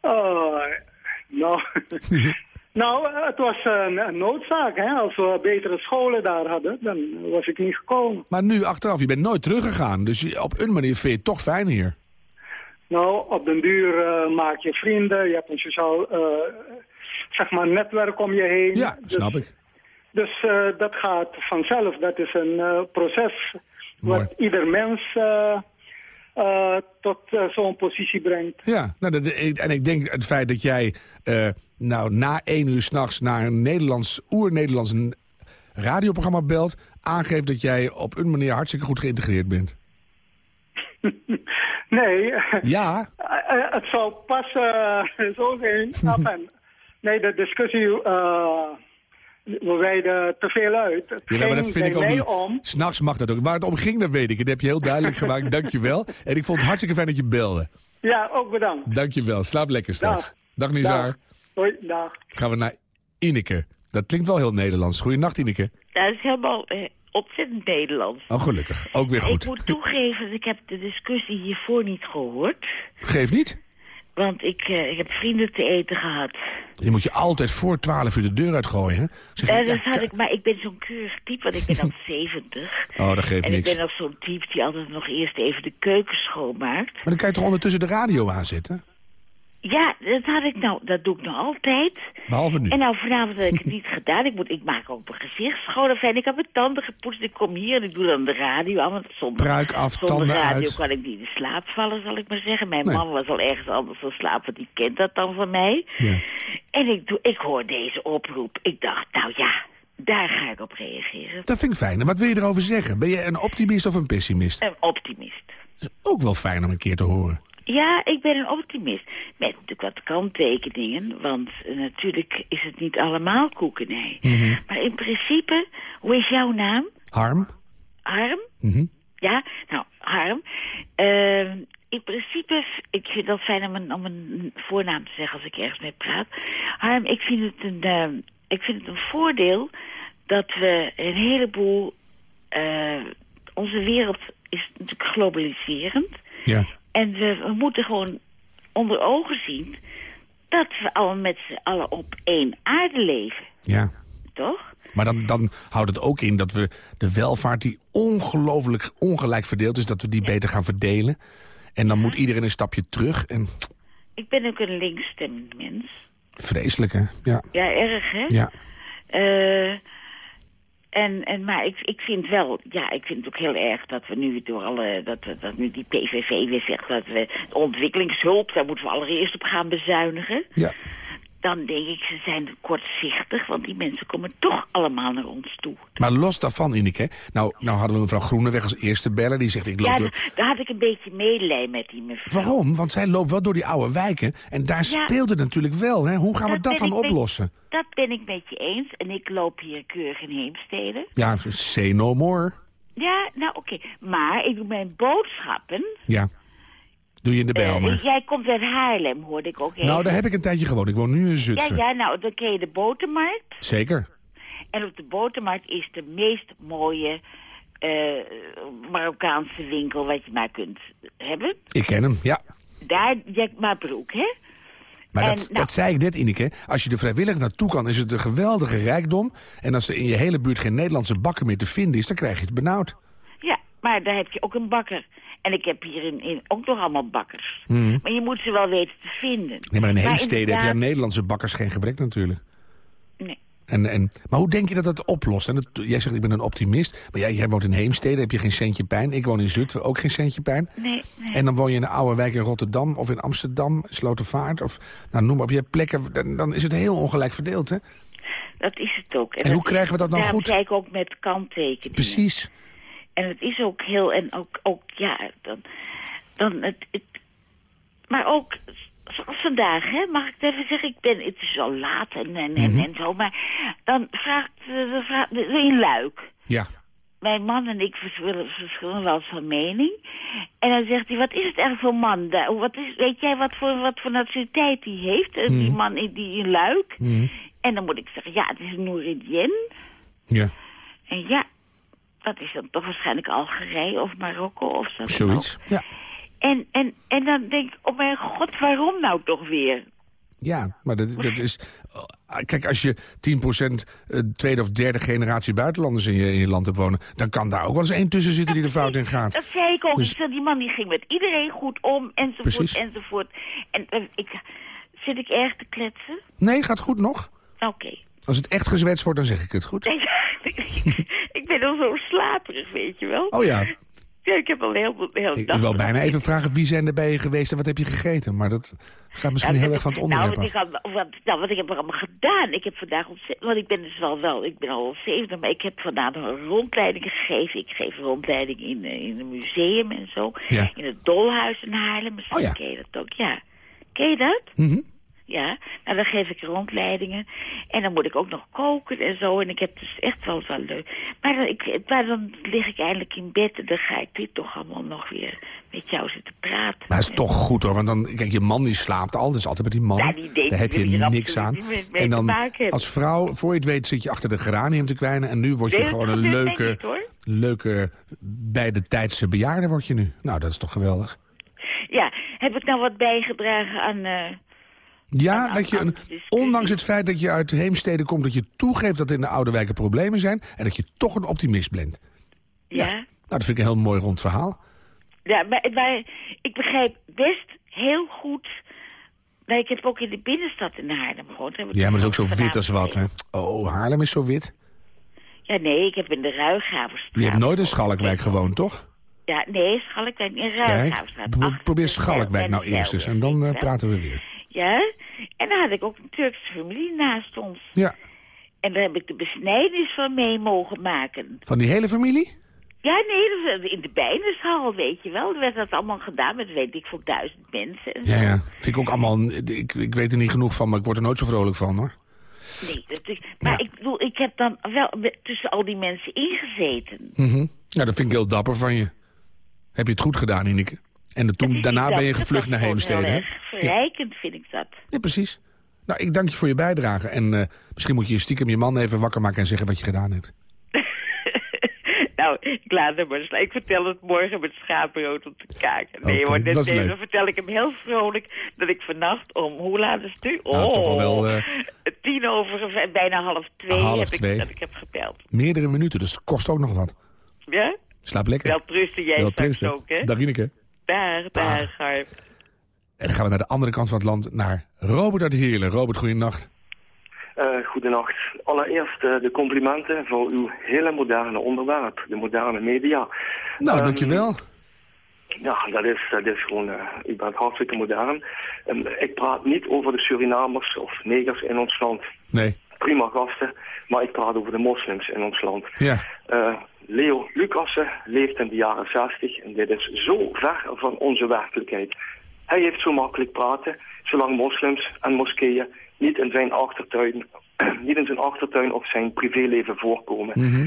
[SPEAKER 5] Oh, nou, nou, het was een, noodzaak. Hè? Als we betere scholen daar hadden, dan was ik niet gekomen.
[SPEAKER 3] Maar nu achteraf, je bent nooit teruggegaan. Dus op een manier vind je het toch fijn hier.
[SPEAKER 5] Nou, op den duur eh, maak je vrienden. Je hebt een sociaal eh, zeg maar netwerk om je heen.
[SPEAKER 3] Ja,
[SPEAKER 5] Dus-
[SPEAKER 3] snap ik.
[SPEAKER 5] Dus eh, dat gaat vanzelf. Dat is een proces
[SPEAKER 3] Mooi.
[SPEAKER 5] wat ieder mens eh, tot eh, zo'n positie brengt.
[SPEAKER 3] Ja, nou, dat, en ik denk het feit dat jij eh, nou, na één uur s'nachts naar een Nederlands, oer-Nederlands radioprogramma belt... aangeeft dat jij op een manier hartstikke goed geïntegreerd bent.
[SPEAKER 5] Nee,
[SPEAKER 3] Ja,
[SPEAKER 5] het zou pas zo zijn. nee, de discussie, we wijden te veel uit. Het
[SPEAKER 3] ja maar dat vind ik ook niet.
[SPEAKER 5] om.
[SPEAKER 3] S'nachts mag dat ook. Waar het om ging, dat weet ik. Dat heb je heel duidelijk gemaakt. Dank je wel. En ik vond het hartstikke fijn dat je belde.
[SPEAKER 5] Ja, ook bedankt.
[SPEAKER 3] Dank je wel. Slaap lekker straks.
[SPEAKER 5] Dag.
[SPEAKER 3] Dag Nizar.
[SPEAKER 5] Dag. Hoi, dag.
[SPEAKER 3] Gaan we naar Ineke. Dat klinkt wel heel Nederlands. Goeienacht Ineke.
[SPEAKER 6] Dat is helemaal eh, ontzettend Nederlands.
[SPEAKER 3] Oh, gelukkig. Ook weer
[SPEAKER 6] Ik
[SPEAKER 3] goed.
[SPEAKER 6] moet toegeven, ik heb de discussie hiervoor niet gehoord.
[SPEAKER 3] Geef niet.
[SPEAKER 6] Want ik, eh, ik heb vrienden te eten gehad.
[SPEAKER 3] Je moet je altijd voor 12 uur de deur uitgooien. Hè? Zeg
[SPEAKER 6] Eh,
[SPEAKER 3] ja,
[SPEAKER 6] dat had ik, maar ik ben zo'n keurig type, want ik ben dan 70.
[SPEAKER 3] Oh, dat geeft
[SPEAKER 6] En
[SPEAKER 3] niks.
[SPEAKER 6] ik ben nog zo'n type die altijd nog eerst even de keuken schoonmaakt.
[SPEAKER 3] Maar dan kan je toch ondertussen de radio aanzetten?
[SPEAKER 6] Ja, dat had ik nou, dat doe ik nou altijd.
[SPEAKER 3] Behalve nu.
[SPEAKER 6] En nou, vanavond heb ik het niet gedaan. Ik, moet, ik maak ook mijn gezicht schoon. en fijn. Ik heb mijn tanden gepoetst. Ik kom hier en ik doe dan de radio aan. Want zonder,
[SPEAKER 3] af,
[SPEAKER 6] zonder
[SPEAKER 3] tanden
[SPEAKER 6] radio
[SPEAKER 3] uit.
[SPEAKER 6] kan ik niet in slaap vallen, zal ik maar zeggen. Mijn
[SPEAKER 3] Nee.
[SPEAKER 6] man was al ergens anders van slaap, want die kent dat dan van mij.
[SPEAKER 3] Ja.
[SPEAKER 6] En ik, doe, ik hoor deze oproep. Ik dacht, nou ja, daar ga ik op reageren.
[SPEAKER 3] Dat vind ik fijn. En wat wil je erover zeggen? Ben je een optimist of een pessimist?
[SPEAKER 6] Een optimist.
[SPEAKER 3] Dat is ook wel fijn om een keer te horen.
[SPEAKER 6] Ja, ik ben een optimist. Met natuurlijk wat kanttekeningen, want eh, natuurlijk is het niet allemaal koekenij.
[SPEAKER 3] Mhm.
[SPEAKER 6] Maar in principe, hoe is jouw naam?
[SPEAKER 3] Harm?
[SPEAKER 6] Harm?
[SPEAKER 3] Mhm.
[SPEAKER 6] Ja, nou, Harm. Ehm, in principe, ik vind dat fijn om een, om een voornaam te zeggen als ik ergens mee praat. Harm, ik vind het een, ehm, ik vind het een voordeel dat we een heleboel... eh, onze wereld is natuurlijk globaliserend.
[SPEAKER 3] Ja.
[SPEAKER 6] En we, we moeten gewoon onder ogen zien dat we allemaal met z'n allen op één aarde leven.
[SPEAKER 3] Ja.
[SPEAKER 6] Toch?
[SPEAKER 3] Maar dan, dan houdt het ook in dat we de welvaart die ongelooflijk ongelijk verdeeld is... dat we die beter gaan verdelen. En dan moet iedereen een stapje terug. En
[SPEAKER 6] Ik ben ook een linksstemmend mens.
[SPEAKER 3] vreselijk, hè? Ja.
[SPEAKER 6] Ja, erg, hè?
[SPEAKER 3] Ja.
[SPEAKER 6] Eh, en, en, maar ik, ik vind wel, ja, ik vind het ook heel erg dat we nu door alle, dat, dat nu die PVV weer zegt dat we ontwikkelingshulp, daar moeten we allereerst op gaan bezuinigen.
[SPEAKER 3] Ja.
[SPEAKER 6] Dan denk ik, ze zijn kortzichtig, want die mensen komen toch allemaal naar ons toe.
[SPEAKER 3] Maar los daarvan, Ineke. Nou, nou hadden we mevrouw Groeneweg als eerste beller. Die zegt, ik loop
[SPEAKER 6] Ja,
[SPEAKER 3] door...
[SPEAKER 6] daar, daar had ik een beetje medelijden met die mevrouw.
[SPEAKER 3] Waarom? Want zij loopt wel door die oude wijken. En daar
[SPEAKER 6] Ja.
[SPEAKER 3] speelt het natuurlijk wel. Hè? Hoe gaan we
[SPEAKER 6] Dat
[SPEAKER 3] dan
[SPEAKER 6] met-
[SPEAKER 3] oplossen?
[SPEAKER 6] Dat ben ik met je eens. En ik loop hier keurig in Heemstede.
[SPEAKER 3] Ja, say no more.
[SPEAKER 6] Ja, nou oké. Maar ik doe mijn boodschappen
[SPEAKER 3] Ja. Doe je in de
[SPEAKER 6] Eh,
[SPEAKER 3] Bijlmer.
[SPEAKER 6] jij komt uit Haarlem, hoorde ik ook.
[SPEAKER 3] nou,
[SPEAKER 6] even.
[SPEAKER 3] daar heb ik een tijdje gewoond. Ik woon nu in
[SPEAKER 6] Ja,
[SPEAKER 3] Zutphen.
[SPEAKER 6] ja, nou, dan ken je de botermarkt.
[SPEAKER 3] Zeker.
[SPEAKER 6] En op de botermarkt is de meest mooie eh, Marokkaanse winkel wat je maar kunt hebben.
[SPEAKER 3] Ik ken hem, ja.
[SPEAKER 6] Daar, Jack Mabroek, hè?
[SPEAKER 3] Maar
[SPEAKER 6] En,
[SPEAKER 3] dat,
[SPEAKER 6] nou-
[SPEAKER 3] dat zei ik net, Ineke. Als je er vrijwillig naartoe kan, is het een geweldige rijkdom. En als er in je hele buurt geen Nederlandse bakker meer te vinden is... dan krijg je het benauwd.
[SPEAKER 6] Ja, maar daar heb je ook een bakker. En ik heb hier in, in ook nog allemaal bakkers. Maar je moet ze wel weten te vinden.
[SPEAKER 3] Nee, maar in Heemstede heb je aan Nederlandse bakkers geen gebrek natuurlijk.
[SPEAKER 6] Nee.
[SPEAKER 3] En, en, maar hoe denk je dat dat oplost? En dat, jij zegt, ik ben een optimist. Maar jij, jij woont in Heemstede, heb je geen centje pijn. Ik woon in Zutphen, ook geen centje pijn.
[SPEAKER 6] Nee, nee.
[SPEAKER 3] En dan woon je in een oude wijk in Rotterdam of in Amsterdam, Slotervaart. Of nou, noem maar op, je hebt plekken, dan, dan is het heel ongelijk verdeeld, hè?
[SPEAKER 6] Dat is het ook.
[SPEAKER 3] En hoe krijgen we dat nou
[SPEAKER 6] daarom
[SPEAKER 3] goed?
[SPEAKER 6] zei ik ook met kanttekeningen.
[SPEAKER 3] Precies.
[SPEAKER 6] En het is ook heel... En ook, ook ja, dan... dan het, het, maar ook... Zoals vandaag, hè, mag ik het even zeggen? Ik ben, het is al laat en, en,
[SPEAKER 3] Mhm.
[SPEAKER 6] en zo. Maar dan vraagt, uh, vraagt in Luik.
[SPEAKER 3] Ja.
[SPEAKER 6] Mijn man en ik verschillen, verschillen wel van mening. En dan zegt hij, wat is het eigenlijk voor man? daar? Wat is, weet jij wat voor, wat voor nationaliteit die heeft? Eh, Die man in, die in Luik.
[SPEAKER 3] Mhm.
[SPEAKER 6] En dan moet ik zeggen, ja, het is een Nouridien.
[SPEAKER 3] Ja,
[SPEAKER 6] En ja, dat is dan toch waarschijnlijk Algerije of Marokko of zo.
[SPEAKER 3] zoiets.
[SPEAKER 6] ook.
[SPEAKER 3] Ja.
[SPEAKER 6] En, en, en dan denk ik, oh mijn god, waarom nou toch weer?
[SPEAKER 3] Ja, maar dat, dat is... Kijk, als je 10% eh, tweede of derde generatie buitenlanders in je, in je land hebt wonen... dan kan daar ook wel eens één tussen zitten die er fout in gaat.
[SPEAKER 6] Dat zei ik ook.
[SPEAKER 3] Dus-
[SPEAKER 6] die man die ging met iedereen goed om, enzovoort,
[SPEAKER 3] Precies.
[SPEAKER 6] enzovoort. En eh, ik, zit ik erg te kletsen?
[SPEAKER 3] Nee, gaat goed nog.
[SPEAKER 6] Oké.
[SPEAKER 3] Als het echt gezwetst wordt, dan zeg ik het goed.
[SPEAKER 6] ik ben al zo slaperig, weet je wel.
[SPEAKER 3] Oh ja,
[SPEAKER 6] Ja, ik heb al heel veel... Heel
[SPEAKER 3] ik wil bijna even vragen wie zijn er bij je geweest en wat heb je gegeten. Maar dat gaat misschien heel erg van het onderwerp
[SPEAKER 6] nou,
[SPEAKER 3] af.
[SPEAKER 6] wat ik, had- wat, nou, wat ik heb er allemaal gedaan. Ik heb vandaag ontzettend... Want ik ben dus wel wel... Ik ben al 70, maar ik heb vandaag een rondleiding gegeven. Ik geef rondleiding in, eh, in een museum en zo.
[SPEAKER 3] Ja.
[SPEAKER 6] In het Dolhuis in Haarlem. Misschien
[SPEAKER 3] Oh ja.
[SPEAKER 6] ken je dat ook. Ja. Ken je dat?
[SPEAKER 3] Mhm.
[SPEAKER 6] Ja, nou dan geef ik rondleidingen. En dan moet ik ook nog koken en zo. En ik heb dus echt wel wel leuk. Maar dan, ik, maar dan lig ik eindelijk in bed en dan ga ik dit toch allemaal nog weer met jou zitten praten.
[SPEAKER 3] Maar het is toch goed hoor, want dan, kijk, je man die slaapt al, dus altijd met die man.
[SPEAKER 6] Ja, die denkt
[SPEAKER 3] Daar heb je niks aan. En dan als vrouw, voor je het weet, zit je achter de geranium te kwijnen. En nu word je
[SPEAKER 6] Nee,
[SPEAKER 3] gewoon een leuke, leuke bij de tijdse bejaarde word je nu. Nou, dat is toch geweldig.
[SPEAKER 6] Ja, heb ik nou wat bijgedragen aan... eh,
[SPEAKER 3] Ja,
[SPEAKER 6] aan-
[SPEAKER 3] dat je, een, ondanks het feit dat je uit Heemstede komt... dat je toegeeft dat er in de oude wijken problemen zijn... en dat je toch een optimist bent.
[SPEAKER 6] ja?
[SPEAKER 3] Nou, dat vind ik een heel mooi rond verhaal.
[SPEAKER 6] Ja, maar, maar ik begrijp best heel goed... Maar ik heb ook in de binnenstad in Haarlem gewoond.
[SPEAKER 3] Ja, maar dat is ook zo wit als wat, hè? Oh, Haarlem is zo wit.
[SPEAKER 6] Ja, nee, ik heb in de Ruigaverstraat...
[SPEAKER 3] Je hebt nooit in. Schalkwijk gewoond, toch?
[SPEAKER 6] Ja, nee, Schalkwijk in
[SPEAKER 3] Kijk,
[SPEAKER 6] Achter
[SPEAKER 3] probeer Schalkwijk nou eerst eens. En dan eh, praten we weer.
[SPEAKER 6] Ja, en dan had ik ook een Turkse familie naast ons.
[SPEAKER 3] Ja,
[SPEAKER 6] En daar heb ik de besnijdenis van mee mogen maken.
[SPEAKER 3] van die hele familie?
[SPEAKER 6] Ja, nee, in de bijnishal, weet je wel. Er werd dat allemaal gedaan met, weet ik, voor duizend mensen. En
[SPEAKER 3] Ja. Vind ik ook allemaal... Ik, ik weet er niet genoeg van, maar ik word er nooit zo vrolijk van, hoor.
[SPEAKER 6] Nee, dat is, maar
[SPEAKER 3] Ja.
[SPEAKER 6] ik bedoel, ik heb dan wel tussen al die mensen ingezeten.
[SPEAKER 3] Mhm. Ja, dat vind ik heel dapper van je. Heb je het goed gedaan, Ineke? En de, toen, daarna ben je gevlucht naar Heemstede,
[SPEAKER 6] heel
[SPEAKER 3] hè?
[SPEAKER 6] erg verrijkend, vind ik dat.
[SPEAKER 3] Ja, precies. Nou, ik dank je voor je bijdrage. En eh, misschien moet je stiekem je man even wakker maken en zeggen wat je gedaan hebt.
[SPEAKER 6] nou, ik laat hem maar. Ik vertel het morgen met schaapbrood op de kaak. Nee
[SPEAKER 3] dat
[SPEAKER 6] net,
[SPEAKER 3] is
[SPEAKER 6] nee,
[SPEAKER 3] leuk.
[SPEAKER 6] dan vertel ik hem heel vrolijk dat ik vannacht om, hoe laat is het nu?
[SPEAKER 3] Nou,
[SPEAKER 6] oh,
[SPEAKER 3] toch al wel, eh,
[SPEAKER 6] tien over, bijna half twee
[SPEAKER 3] Half
[SPEAKER 6] heb
[SPEAKER 3] twee.
[SPEAKER 6] Ik, dat ik heb gebeld.
[SPEAKER 3] Meerdere minuten, dus het kost ook nog wat.
[SPEAKER 6] Ja?
[SPEAKER 3] Slaap lekker.
[SPEAKER 6] Wel trusten jij
[SPEAKER 3] Wel
[SPEAKER 6] straks ook, hè?
[SPEAKER 3] Dag
[SPEAKER 6] daar, Harm.
[SPEAKER 3] En dan gaan we naar de andere kant van het land, naar Robert uit Heerlen. Robert, goeienacht.
[SPEAKER 7] Eh goedenacht. Allereerst eh, de complimenten voor uw hele moderne onderwerp, de moderne media.
[SPEAKER 3] Nou,
[SPEAKER 7] Ehm,
[SPEAKER 3] dankjewel.
[SPEAKER 7] Ja, dat is, dat is gewoon, eh u bent hartstikke modern. Ehm, ik praat niet over de Surinamers of negers in ons land.
[SPEAKER 3] Nee,
[SPEAKER 7] Prima gasten, maar ik praat over de moslims in ons land.
[SPEAKER 3] ja.
[SPEAKER 7] Leo Lucassen leeft in de jaren 60 en dit is zo ver van onze werkelijkheid. Hij heeft zo makkelijk praten, zolang moslims en moskeeën niet in zijn achtertuin, niet in zijn achtertuin of zijn privéleven voorkomen.
[SPEAKER 3] Mhm.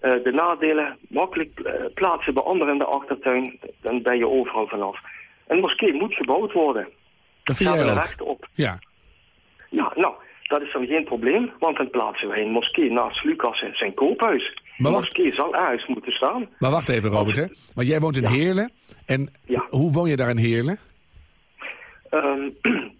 [SPEAKER 7] Eh, de nadelen makkelijk eh, plaatsen bij anderen in de achtertuin, dan ben je overal vanaf. Een moskee moet gebouwd worden.
[SPEAKER 3] Dat vind jij
[SPEAKER 7] er
[SPEAKER 3] ook.
[SPEAKER 7] recht op.
[SPEAKER 3] Ja.
[SPEAKER 7] Ja, nou, dat is dan geen probleem, want dan plaatsen wij een moskee naast Lucas en zijn koophuis.
[SPEAKER 3] Maar wacht-
[SPEAKER 7] moskee zal ergens moeten staan.
[SPEAKER 3] Maar wacht even, Robert, hè. Want jij woont in
[SPEAKER 7] Ja.
[SPEAKER 3] Heerlen. En
[SPEAKER 7] Ja.
[SPEAKER 3] hoe woon je daar in Heerlen?
[SPEAKER 7] Ehm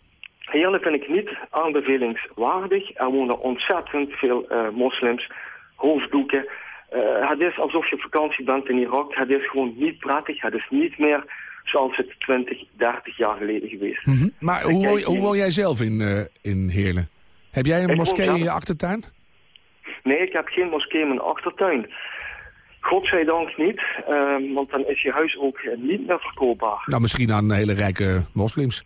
[SPEAKER 7] Heerlijk vind ik niet aanbevelingswaardig. Er wonen ontzettend veel eh, moslims, hoofddoeken. Eh, het is alsof je op vakantie bent in Irak. Het is gewoon niet prettig. Het is niet meer zoals het 20, 30 jaar geleden geweest.
[SPEAKER 3] Mhm. Maar hoe,
[SPEAKER 7] Kijk,
[SPEAKER 3] hoe woon jij zelf in, eh, in Heerlen? Heb jij een moskee in je achtertuin?
[SPEAKER 7] Nee, ik heb geen moskee in mijn achtertuin. Godzijdank niet, ehm, want dan is je huis ook niet meer verkoopbaar.
[SPEAKER 3] Nou, misschien aan hele rijke moslims.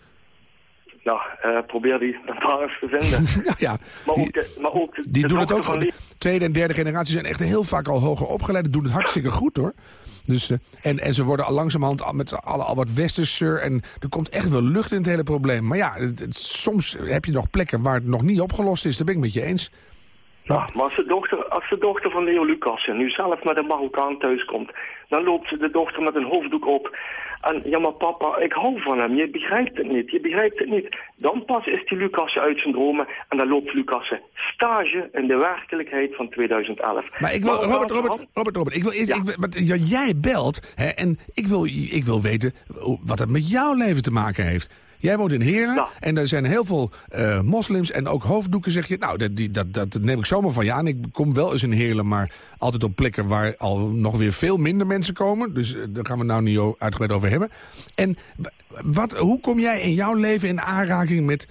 [SPEAKER 7] Nou, eh, probeer die daar eens te vinden.
[SPEAKER 3] Ja, ja.
[SPEAKER 7] Maar
[SPEAKER 3] Die-
[SPEAKER 7] ook, de, maar ook de,
[SPEAKER 3] Die
[SPEAKER 7] de
[SPEAKER 3] doen het ook
[SPEAKER 7] die-
[SPEAKER 3] Tweede en derde generatie zijn echt heel vaak al hoger opgeleid. Doen het hartstikke goed hoor. Dus, eh, en, en ze worden al langzamerhand met z'n allen al wat westerser. En er komt echt wel lucht in het hele probleem. Maar ja, het- het- soms heb je nog plekken waar het nog niet opgelost is. Dat ben ik met je eens.
[SPEAKER 7] Ja, maar als de, dochter, als de dochter van Leo Lucassen nu zelf met een Marokkaan thuiskomt... dan loopt de dochter met een hoofddoek op. En ja, maar papa, ik hou van hem. Je begrijpt het niet. Je begrijpt het niet. Dan pas is die Lucassen uit zijn dromen... en dan loopt Lucassen stage in de werkelijkheid van 2011.
[SPEAKER 3] Maar ik wil,
[SPEAKER 7] Maar
[SPEAKER 3] Robert, Robert, Robert, Robert, ik wil, ik,
[SPEAKER 7] Ja.
[SPEAKER 3] ik- want ja, jij belt hè, en ik wil, ik wil weten wat het met jouw leven te maken heeft. Jij woont in Heerlen
[SPEAKER 7] Ja.
[SPEAKER 3] en er zijn heel veel eh, moslims en ook hoofddoeken, zeg je. Nou, dat, die, dat, dat neem ik zomaar van je aan. Ik kom wel eens in Heerlen, maar altijd op plekken waar al nog weer veel minder mensen komen. Dus eh, daar gaan we nou niet uitgebreid over hebben. En wat, hoe kom jij in jouw leven in aanraking met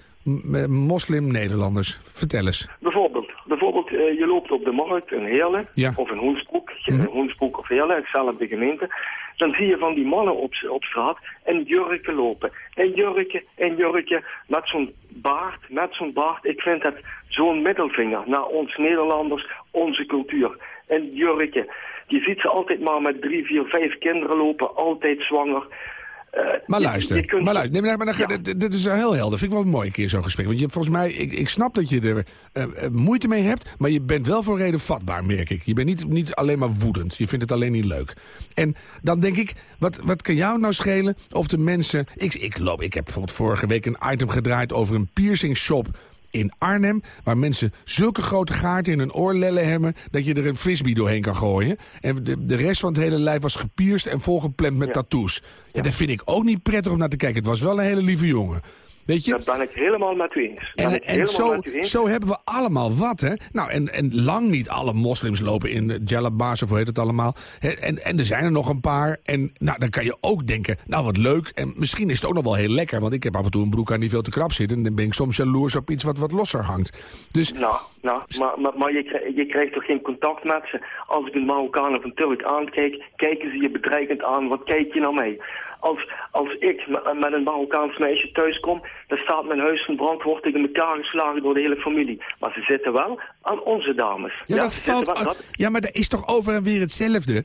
[SPEAKER 3] moslim-Nederlanders? Vertel eens.
[SPEAKER 7] Bijvoorbeeld, bijvoorbeeld eh, je loopt op de markt in Heerlen
[SPEAKER 3] Ja.
[SPEAKER 7] Of in Hoensbroek, mm Hoensbroek of Heerlen, ik zelf de gemeente. Dan zie je van die mannen op, op straat in jurken lopen. In jurken, in jurken, met zo'n baard, met zo'n baard. Ik vind het zo'n middelvinger naar ons Nederlanders, onze cultuur. In jurken. Je ziet ze altijd maar met drie, vier, vijf kinderen lopen, altijd zwanger. Eh,
[SPEAKER 3] Maar luister,
[SPEAKER 7] kunt-
[SPEAKER 3] maar luister. Nee, maar, maar dan, ga-
[SPEAKER 7] Ja.
[SPEAKER 3] dit, dit is heel helder. Vind ik wel een keer zo'n gesprek. Want je, volgens mij, ik, ik snap dat je er eh, eh, moeite mee hebt... maar je bent wel voor reden vatbaar, merk ik. Je bent niet, niet alleen maar woedend. Je vindt het alleen niet leuk. En dan denk ik, wat, wat kan jou nou schelen of de mensen... Ik, ik, loop, ik heb bijvoorbeeld vorige week een item gedraaid over een piercing shop in Arnhem... waar mensen zulke grote gaten in hun oorlellen hebben... dat je er een frisbee doorheen kan gooien. En de, de rest van het hele lijf was gepierst en volgeplemd met tattoos. Ja, dat vind ik ook niet prettig om naar te kijken. Het was wel een hele lieve jongen. Weet je?
[SPEAKER 7] Dat ben ik helemaal met u eens.
[SPEAKER 3] En, zo,
[SPEAKER 7] eens.
[SPEAKER 3] zo hebben we allemaal wat, hè? Nou, en, en lang niet alle moslims lopen in de Jalabas, of hoe heet het allemaal. En, en er zijn er nog een paar. En nou, dan kan je ook denken, nou wat leuk. En misschien is het ook nog wel heel lekker. Want ik heb af en toe een broek aan die veel te krap zit. En dan ben ik soms jaloers op iets wat wat losser hangt. Dus
[SPEAKER 7] Nou, nou maar, maar, maar je, je krijgt toch geen contact met ze? Als ik een Marokkaan of een Turk aankijk, kijken ze je bedreigend aan. Wat kijk je naar mij? Als, als ik met, een Marokkaans meisje thuis kom, dan staat mijn huis in brand, wordt ik in elkaar geslagen door de hele familie. Maar ze zitten wel aan onze dames.
[SPEAKER 3] Ja, dat valt.
[SPEAKER 7] wel- dat-
[SPEAKER 3] Ja, maar er is toch over en weer hetzelfde.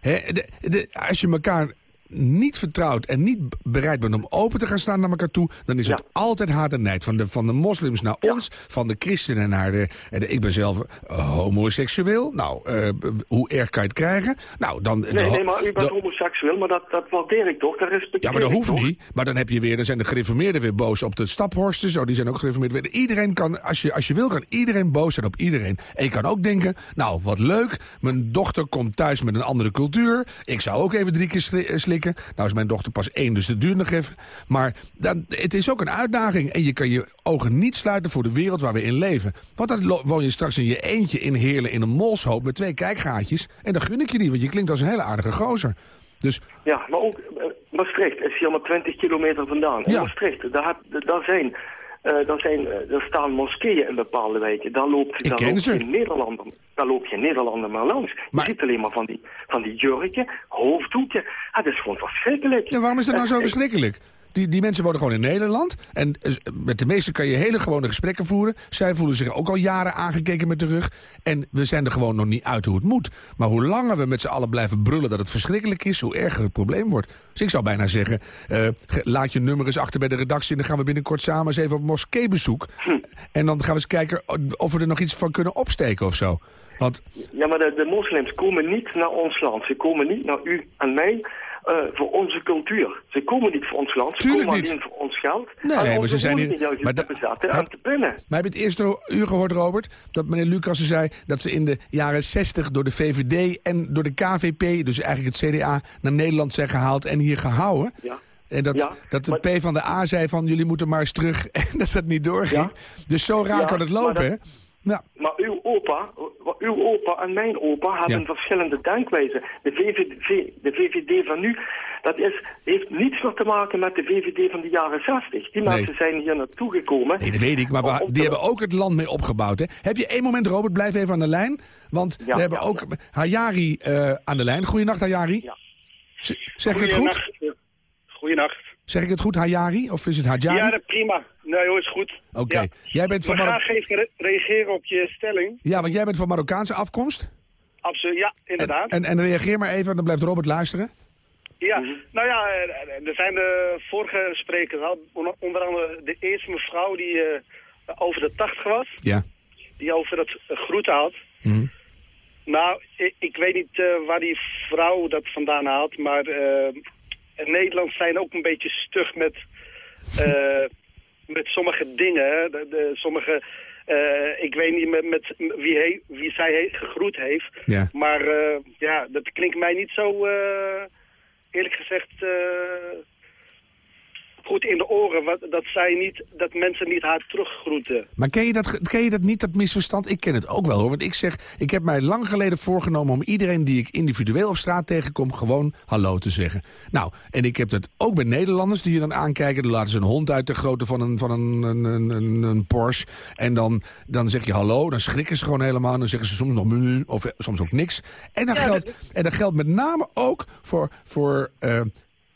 [SPEAKER 3] De, als je elkaar niet vertrouwt en niet bereid bent om open te gaan staan naar elkaar toe... dan is het altijd haat en nijd. Van de, van de moslims naar
[SPEAKER 7] Ja.
[SPEAKER 3] ons, van de christenen naar de... ik ben zelf eh, homoseksueel. Nou, eh, hoe erg kan je het krijgen? Nou, dan...
[SPEAKER 7] Nee, nee, maar u bent homoseksueel, maar dat, dat waardeer ik toch? Dat respecteer
[SPEAKER 3] ja, maar dat hoeft
[SPEAKER 7] toch?
[SPEAKER 3] niet. Maar dan heb je weer, dan zijn de gereformeerden weer boos op de staphorsten. Zo, die zijn ook gereformeerd. Iedereen kan, als je, als je wil, kan iedereen boos zijn op iedereen. En je kan ook denken, nou, wat leuk. Mijn dochter komt thuis met een andere cultuur. Ik zou ook even drie keer sli- Nou is mijn dochter pas één, dus dat duurt nog even. Maar dan, het is ook een uitdaging. En je kan je ogen niet sluiten voor de wereld waar we in leven. Want dan woon je straks in je eentje in Heerlen in een molshoop met twee kijkgaatjes. En dan gun ik je niet, want je klinkt als een hele aardige gozer. Dus
[SPEAKER 7] Ja, maar ook eh, Maastricht is hier maar 20 kilometer vandaan.
[SPEAKER 3] Ja.
[SPEAKER 7] Maastricht, daar, daar zijn... eh, daar, zijn, eh, er staan moskeeën in bepaalde wijken. Loopt, daar
[SPEAKER 3] ken
[SPEAKER 7] loopt
[SPEAKER 3] ze.
[SPEAKER 7] geen Nederlander, daar loopt geen Nederlander maar langs.
[SPEAKER 3] Maar-
[SPEAKER 7] Je ziet alleen maar van die, van die jurken, hoofddoeken. Het is gewoon verschrikkelijk.
[SPEAKER 3] Ja, waarom is dat nou
[SPEAKER 7] Eh,
[SPEAKER 3] zo
[SPEAKER 7] ik-
[SPEAKER 3] verschrikkelijk? Die, die mensen wonen gewoon in Nederland. En eh, met de meesten kan je hele gewone gesprekken voeren. Zij voelen zich ook al jaren aangekeken met de rug. En we zijn er gewoon nog niet uit hoe het moet. Maar hoe langer we met z'n allen blijven brullen dat het verschrikkelijk is... hoe erger het probleem wordt. Dus ik zou bijna zeggen... eh, laat je nummer eens achter bij de redactie... en dan gaan we binnenkort samen eens even op moskeebezoek. En dan gaan we eens kijken of we er nog iets van kunnen opsteken of zo. Want
[SPEAKER 7] Ja, maar de, de moslims komen niet naar ons land. Ze komen niet naar u en mij eh, voor onze cultuur. Ze komen niet voor ons land, ze
[SPEAKER 3] Tuurlijk
[SPEAKER 7] komen
[SPEAKER 3] niet.
[SPEAKER 7] alleen voor ons geld.
[SPEAKER 3] Nee, maar ze zijn
[SPEAKER 7] juist
[SPEAKER 3] maar
[SPEAKER 7] te
[SPEAKER 3] da-
[SPEAKER 7] bezetten
[SPEAKER 3] heb-
[SPEAKER 7] en te pinnen.
[SPEAKER 3] Maar heb je het eerste uur gehoord, Robert? Dat meneer Lucas zei dat ze in de jaren 60 door de VVD en door de KVP... dus eigenlijk het CDA, naar Nederland zijn gehaald en hier gehouden.
[SPEAKER 7] Ja.
[SPEAKER 3] En dat,
[SPEAKER 7] Ja,
[SPEAKER 3] dat de
[SPEAKER 7] maar-
[SPEAKER 3] P van de A zei van jullie moeten maar eens terug en dat dat niet doorging. Dus zo raar
[SPEAKER 7] Ja,
[SPEAKER 3] kan het lopen, hè?
[SPEAKER 7] Maar uw opa, uw opa en mijn opa hebben
[SPEAKER 3] Ja.
[SPEAKER 7] verschillende denkwijzen. De VVD, de VVD van nu, dat is, heeft niets meer te maken met de VVD van de jaren 60. Die
[SPEAKER 3] Nee.
[SPEAKER 7] mensen zijn hier naartoe gekomen.
[SPEAKER 3] nee, dat weet ik, maar we- die
[SPEAKER 7] te-
[SPEAKER 3] hebben ook het land mee opgebouwd, hè? Heb je één moment, Robert, blijf even aan de lijn. Want
[SPEAKER 7] Ja,
[SPEAKER 3] we hebben
[SPEAKER 7] ja,
[SPEAKER 3] ook Hayari eh, aan de lijn. Goedenacht, Hayari. Zeg ik het goed?
[SPEAKER 8] Goedenacht.
[SPEAKER 3] Zeg ik het goed, Hayari? Of is het Hajari?
[SPEAKER 8] Ja, dat prima. Nee hoor, is goed.
[SPEAKER 3] Oké.
[SPEAKER 8] Ja.
[SPEAKER 3] Jij bent van
[SPEAKER 8] graag even re- reageren op je stelling.
[SPEAKER 3] Ja, want jij bent van Marokkaanse afkomst.
[SPEAKER 8] Absoluut, ja, inderdaad.
[SPEAKER 3] en, en reageer maar even, dan blijft Robert luisteren.
[SPEAKER 8] ja, nou ja, er zijn de vorige sprekers, al, onder- andere de eerste mevrouw die eh, over de 80 was,
[SPEAKER 3] Ja.
[SPEAKER 8] die over dat groeten had.
[SPEAKER 3] Mhm.
[SPEAKER 8] Nou, ik, ik weet niet eh, waar die vrouw dat vandaan haalt, maar eh in Nederland zijn ook een beetje stug met, eh, met sommige dingen. De, de- sommige, eh, ik weet niet met, met wie, wie zij he- gegroet heeft,
[SPEAKER 3] Ja.
[SPEAKER 8] maar eh, ja, dat klinkt mij niet zo, eerlijk gezegd, goed in de oren. Wat, dat, zij niet, dat mensen niet haar teruggroeten.
[SPEAKER 3] Maar ken je, dat, ken je dat niet, dat misverstand? Ik ken het ook wel hoor. Want ik zeg, ik heb mij lang geleden voorgenomen om iedereen die ik individueel op straat tegenkom, gewoon hallo te zeggen. Nou, en ik heb dat ook bij Nederlanders die je dan aankijken. Dan laten ze een hond uit de grootte van een, van een, een, een, een, een Porsche. En dan, dan zeg je hallo, dan schrikken ze gewoon helemaal. En dan zeggen ze soms nog menu, of eh, soms ook niks. En dat,
[SPEAKER 8] Ja,
[SPEAKER 3] geldt,
[SPEAKER 8] dat-
[SPEAKER 3] en dat geldt met name ook voor, voor eh,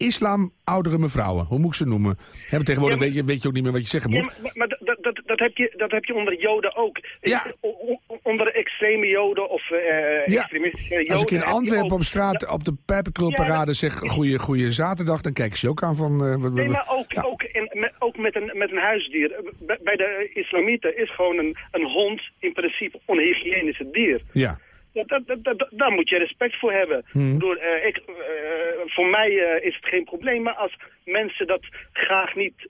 [SPEAKER 3] islam oudere mevrouwen. Hoe moet ik ze noemen? Hebben tegenwoordig
[SPEAKER 8] Ja, maar-
[SPEAKER 3] weet, je, weet je ook niet meer wat je zeggen
[SPEAKER 8] Ja,
[SPEAKER 3] moet.
[SPEAKER 8] maar maar dat, dat, dat, heb je, dat heb je onder Joden ook.
[SPEAKER 3] Ja.
[SPEAKER 8] Ik- o- o- onder extreme Joden of eh
[SPEAKER 3] Ja.
[SPEAKER 8] extremistische Joden.
[SPEAKER 3] Als ik in Antwerpen op straat op de pijpenkrulparade zeg goeie, goeie zaterdag, dan kijken ze ook aan van... wat-
[SPEAKER 8] Nee, maar ook, ook, in, met, ook met, een, met een huisdier. Bij, bij de islamieten is gewoon een, een hond in principe onhygiënische dier.
[SPEAKER 3] Ja.
[SPEAKER 8] Dat, dat, dat, dat- daar moet je respect voor hebben.
[SPEAKER 3] Hmm.
[SPEAKER 8] Door, eh, ik, eh, voor mij eh, is het geen probleem, maar als mensen dat graag niet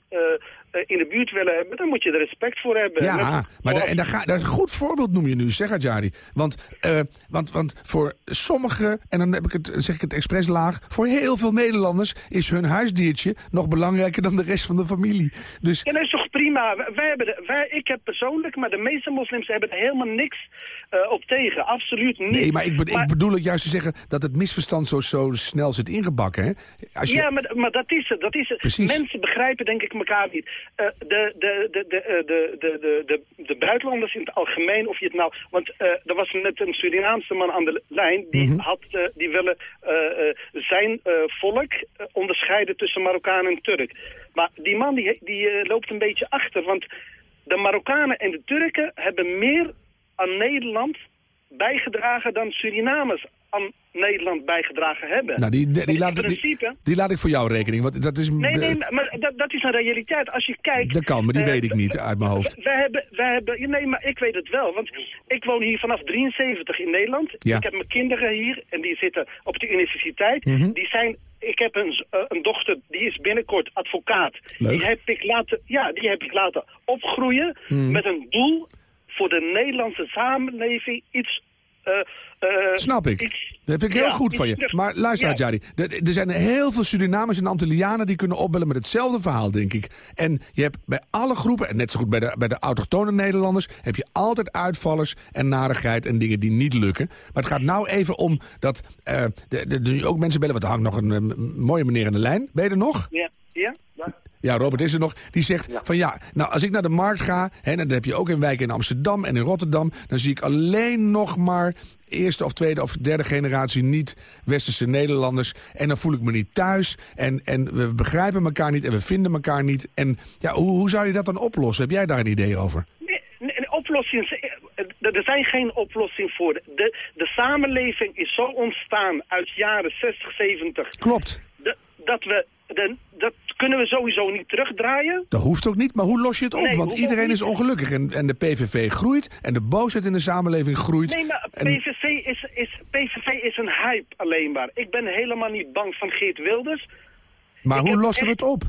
[SPEAKER 8] in de buurt willen hebben, dan moet je er respect voor hebben.
[SPEAKER 3] Ja,
[SPEAKER 8] Net
[SPEAKER 3] maar en daar ga, een goed voorbeeld noem je nu, zeg Adjari. Want, want, want voor sommigen, en dan heb ik het, zeg ik het expres laag... voor heel veel Nederlanders is hun huisdiertje nog belangrijker dan de rest van de familie. Dus
[SPEAKER 8] Ja, dat is toch prima. Wij- hebben de, wij, ik heb persoonlijk, maar de meeste moslims hebben helemaal niks eh, op tegen. Absoluut niet.
[SPEAKER 3] nee, maar ik, be- ik bedoel het juist te zeggen dat het misverstand zo, zo snel zit ingebakken. Hè? Als je,
[SPEAKER 8] Ja, maar, maar dat is het. Dat is het.
[SPEAKER 3] Precies.
[SPEAKER 8] Mensen begrijpen denk ik elkaar niet. Eh, de, de, de, de, eh, de, de, de, de, de buitenlanders in het algemeen, of je het nou... Want eh, er was net een Surinaamse man aan de lijn, die,
[SPEAKER 3] Mhm.
[SPEAKER 8] had, die willen zijn volk onderscheiden tussen Marokkaan en Turk. Maar die man die, die loopt een beetje achter, want de Marokkanen en de Turken hebben meer aan Nederland bijgedragen dan Surinamers aan Nederland bijgedragen hebben.
[SPEAKER 3] nou, die, die, laat, die,
[SPEAKER 8] principe...
[SPEAKER 3] die laat ik voor jou rekening. Want dat is,
[SPEAKER 8] Nee, nee, maar- maar dat, dat is een realiteit. Als je kijkt...
[SPEAKER 3] dat kan, maar die
[SPEAKER 8] eh,
[SPEAKER 3] weet ik niet uit mijn hoofd.
[SPEAKER 8] Wij hebben, wij hebben, nee, maar ik weet het wel. Want ik woon hier vanaf 73 in Nederland.
[SPEAKER 3] Ja.
[SPEAKER 8] Ik heb mijn kinderen hier en die zitten op de universiteit.
[SPEAKER 3] Mhm.
[SPEAKER 8] Die zijn, ik heb een, eh, een dochter, die is binnenkort advocaat.
[SPEAKER 3] Leuk.
[SPEAKER 8] Die heb ik laten, ja, die heb ik laten opgroeien
[SPEAKER 3] Mhm.
[SPEAKER 8] met een doel voor de Nederlandse samenleving iets... eh, eh,
[SPEAKER 3] Snap ik.
[SPEAKER 8] iets-
[SPEAKER 3] Dat vind ik heel
[SPEAKER 8] ja,
[SPEAKER 3] goed van je. Maar luister,
[SPEAKER 8] Ja.
[SPEAKER 3] Adjari. Er, er zijn heel veel Surinamers en Antillianen die kunnen opbellen met hetzelfde verhaal, denk ik. En je hebt bij alle groepen, en net zo goed bij de, bij de autochtone Nederlanders, heb je altijd uitvallers en narigheid en dingen die niet lukken. Maar het gaat nou even om dat eh, de, de, de- ook mensen bellen. Want er hangt nog een eh, mooie meneer aan de lijn. Ben je er nog?
[SPEAKER 8] Ja, ja? Ja.
[SPEAKER 3] Robert is er nog. Die zegt van ja, nou als ik naar de markt ga... Hè, en dat heb je ook in wijken in Amsterdam en in Rotterdam... dan zie ik alleen nog maar eerste of tweede of derde generatie niet-westerse Nederlanders. En dan voel ik me niet thuis. En, en we begrijpen elkaar niet en we vinden elkaar niet. En ja, hoe, hoe zou je dat dan oplossen? Heb jij daar een idee over?
[SPEAKER 8] Nee, nee, een oplossing, er er zijn geen oplossing voor. De, de samenleving is zo ontstaan uit jaren 60, 70...
[SPEAKER 3] Klopt.
[SPEAKER 8] de- dat we, de, dat kunnen we sowieso niet terugdraaien.
[SPEAKER 3] Dat hoeft ook niet, maar hoe los je het op?
[SPEAKER 8] Nee,
[SPEAKER 3] Want iedereen is ongelukkig. En, en de PVV groeit en de boosheid in de samenleving groeit.
[SPEAKER 8] Nee, maar
[SPEAKER 3] En-
[SPEAKER 8] PVV is, is, PVV is een hype alleen maar. Ik ben helemaal niet bang van Geert Wilders.
[SPEAKER 3] Maar
[SPEAKER 8] Ik
[SPEAKER 3] hoe lossen we
[SPEAKER 8] echt-
[SPEAKER 3] het op?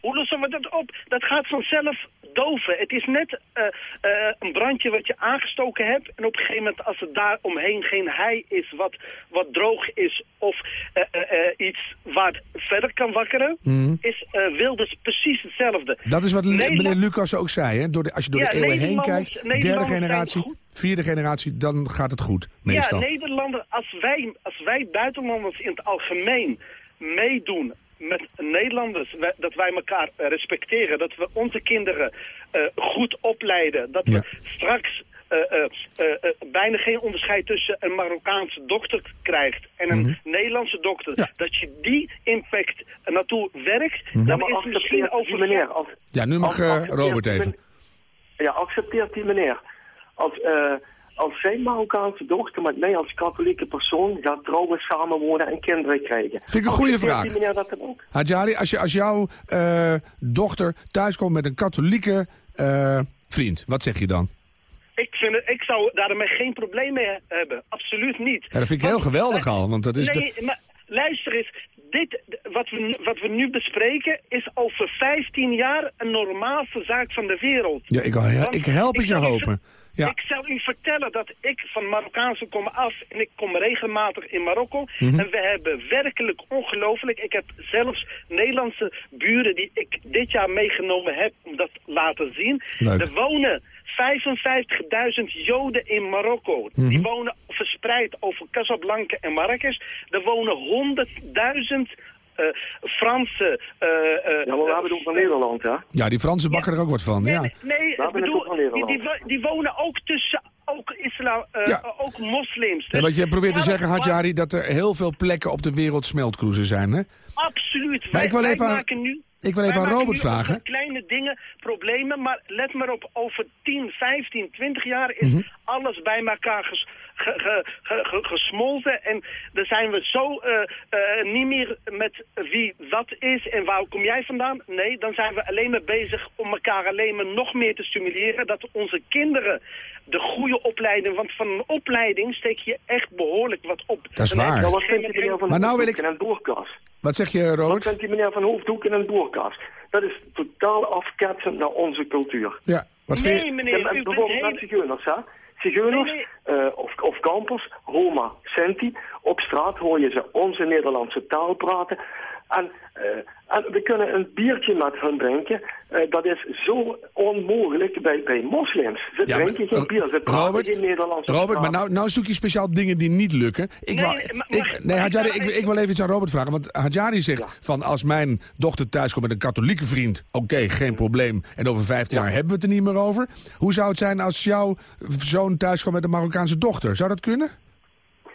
[SPEAKER 8] Hoe lossen we dat op? Dat gaat vanzelf doven. Het is net eh, eh, een brandje wat je aangestoken hebt. En op een gegeven moment als er daar omheen geen hei is wat, wat droog is... of eh, iets wat verder kan wakkeren... is eh, Wilders precies hetzelfde.
[SPEAKER 3] Dat is wat
[SPEAKER 8] Nederland-
[SPEAKER 3] meneer Lucas ook zei. Hè? Door de, als je door
[SPEAKER 8] Ja,
[SPEAKER 3] de eeuwen heen
[SPEAKER 8] Nederlanders-
[SPEAKER 3] kijkt, derde
[SPEAKER 8] Nederlanders
[SPEAKER 3] generatie, vierde generatie, dan gaat het goed. Meestal.
[SPEAKER 8] Ja, Nederlander, als wij, als wij buitenlanders in het algemeen meedoen met Nederlanders, dat wij elkaar eh, respecteren, dat we onze kinderen eh, goed opleiden, dat we
[SPEAKER 3] Ja.
[SPEAKER 8] straks eh, eh, eh, eh, bijna geen onderscheid tussen een Marokkaanse dokter krijgt en een Nederlandse dokter,
[SPEAKER 3] Mhm. Ja.
[SPEAKER 8] dat je die impact naartoe werkt,
[SPEAKER 7] Ja,
[SPEAKER 8] dan
[SPEAKER 7] maar
[SPEAKER 8] is het misschien
[SPEAKER 7] accepteert die
[SPEAKER 8] over...
[SPEAKER 7] meneer als...
[SPEAKER 3] Ja, nu mag eh, Robert
[SPEAKER 7] die
[SPEAKER 3] even.
[SPEAKER 7] men- Ja, accepteert die meneer. Als, eh, als zijn Marokkaanse dochter met mij als katholieke persoon gaat trouwen, samenwonen en kinderen krijgen.
[SPEAKER 3] Vind ik een goede vraag.
[SPEAKER 7] die meneer dat dan ook?
[SPEAKER 3] Hadjari, als, je, als jouw eh, dochter thuiskomt met een katholieke eh, vriend, wat zeg je dan?
[SPEAKER 8] Ik, vind het, ik zou daarmee geen probleem mee hebben. Absoluut niet.
[SPEAKER 3] Ja, dat vind ik heel geweldig al, want dat is
[SPEAKER 8] nee,
[SPEAKER 3] de-
[SPEAKER 8] maar luister eens. Dit, wat we, wat we nu bespreken is over 15 jaar een normaalste zaak van de wereld.
[SPEAKER 3] Ja, ik, ik help het je hopen. Ja.
[SPEAKER 8] Ik zal u vertellen dat ik van Marokkaanse kom af en ik kom regelmatig in Marokko.
[SPEAKER 3] Mhm.
[SPEAKER 8] En we hebben werkelijk ongelooflijk. Ik heb zelfs Nederlandse buren die ik dit jaar meegenomen heb om dat te laten zien.
[SPEAKER 3] Leuk.
[SPEAKER 8] Er wonen 55.000 Joden in Marokko.
[SPEAKER 3] Mhm.
[SPEAKER 8] Die wonen verspreid over Casablanca en Marrakesh. Er wonen 100.000 eh, Franse... eh, eh,
[SPEAKER 7] Ja, maar we hebben het over Nederland, hè?
[SPEAKER 3] ja, die Fransen bakken er ook wat van.
[SPEAKER 8] Nee,
[SPEAKER 3] Ja.
[SPEAKER 8] nee, nee,
[SPEAKER 7] We
[SPEAKER 8] ik
[SPEAKER 7] hebben het
[SPEAKER 8] bedoel,
[SPEAKER 7] van
[SPEAKER 8] die,
[SPEAKER 7] Nederland.
[SPEAKER 8] die, die wonen ook tussen, ook islam, eh,
[SPEAKER 3] Ja.
[SPEAKER 8] eh, ook moslims.
[SPEAKER 3] Ja,
[SPEAKER 8] Dus
[SPEAKER 3] wat je probeert te zeggen, Hadjari, dat er heel veel plekken op de wereld smeltkroezen zijn, hè?
[SPEAKER 8] Absoluut.
[SPEAKER 3] Maar
[SPEAKER 8] Wij,
[SPEAKER 3] ik wil even aan-
[SPEAKER 8] maken nu,
[SPEAKER 3] ik wil even aan Robert vragen.
[SPEAKER 8] kleine dingen problemen, maar let maar op, over 10, 15, 20 jaar is
[SPEAKER 3] Mhm.
[SPEAKER 8] alles bij elkaar ges, ge, ge, ge- ge- gesmolten. En dan zijn we zo eh, eh, niet meer met wie wat is en waar kom jij vandaan. Nee, dan zijn we alleen maar bezig om elkaar alleen maar nog meer te stimuleren. Dat onze kinderen de goede opleiding, want van een opleiding steek je echt behoorlijk wat op.
[SPEAKER 3] Dat is waar.
[SPEAKER 8] je
[SPEAKER 7] Nou, wat
[SPEAKER 8] geen-
[SPEAKER 7] vindt die meneer van
[SPEAKER 3] Maar nou wil
[SPEAKER 7] Hoofddoek
[SPEAKER 3] ik-
[SPEAKER 7] en een boerkas?
[SPEAKER 3] Wat zeg je,
[SPEAKER 7] Wat
[SPEAKER 3] Robert?
[SPEAKER 7] vindt die meneer van Hoofddoek en een boerkas? Dat is totaal afketsend naar onze cultuur.
[SPEAKER 3] Ja, wat vind
[SPEAKER 8] Nee,
[SPEAKER 3] je?
[SPEAKER 8] meneer, u bent
[SPEAKER 7] bijvoorbeeld
[SPEAKER 8] heel...
[SPEAKER 7] zigeuners,
[SPEAKER 8] Nee,
[SPEAKER 7] eh, of, of kampers, Roma, Sinti. Op straat hoor je ze onze Nederlandse taal praten. En, eh, en we kunnen een biertje met hen drinken. Eh, dat is zo onmogelijk bij, bij moslims. Ze
[SPEAKER 3] Ja, maar-
[SPEAKER 7] drinken geen bier, ze praten
[SPEAKER 3] Robert,
[SPEAKER 7] geen Nederlandse
[SPEAKER 3] Robert, maar nou, nou zoek je speciaal dingen die niet lukken. Ik
[SPEAKER 8] Nee,
[SPEAKER 3] wou-
[SPEAKER 8] nee, maar-
[SPEAKER 3] ik,
[SPEAKER 8] mag-
[SPEAKER 3] nee,
[SPEAKER 8] mag
[SPEAKER 3] Hadjari,
[SPEAKER 8] ik
[SPEAKER 3] ik, ik wil even iets aan Robert vragen. Want Hadjari zegt van als mijn dochter thuis komt met een katholieke vriend... oké, geen probleem. En over 15 jaar hebben we het er niet meer over. Hoe zou het zijn als jouw zoon thuis komt met een Marokkaanse dochter? Zou dat kunnen?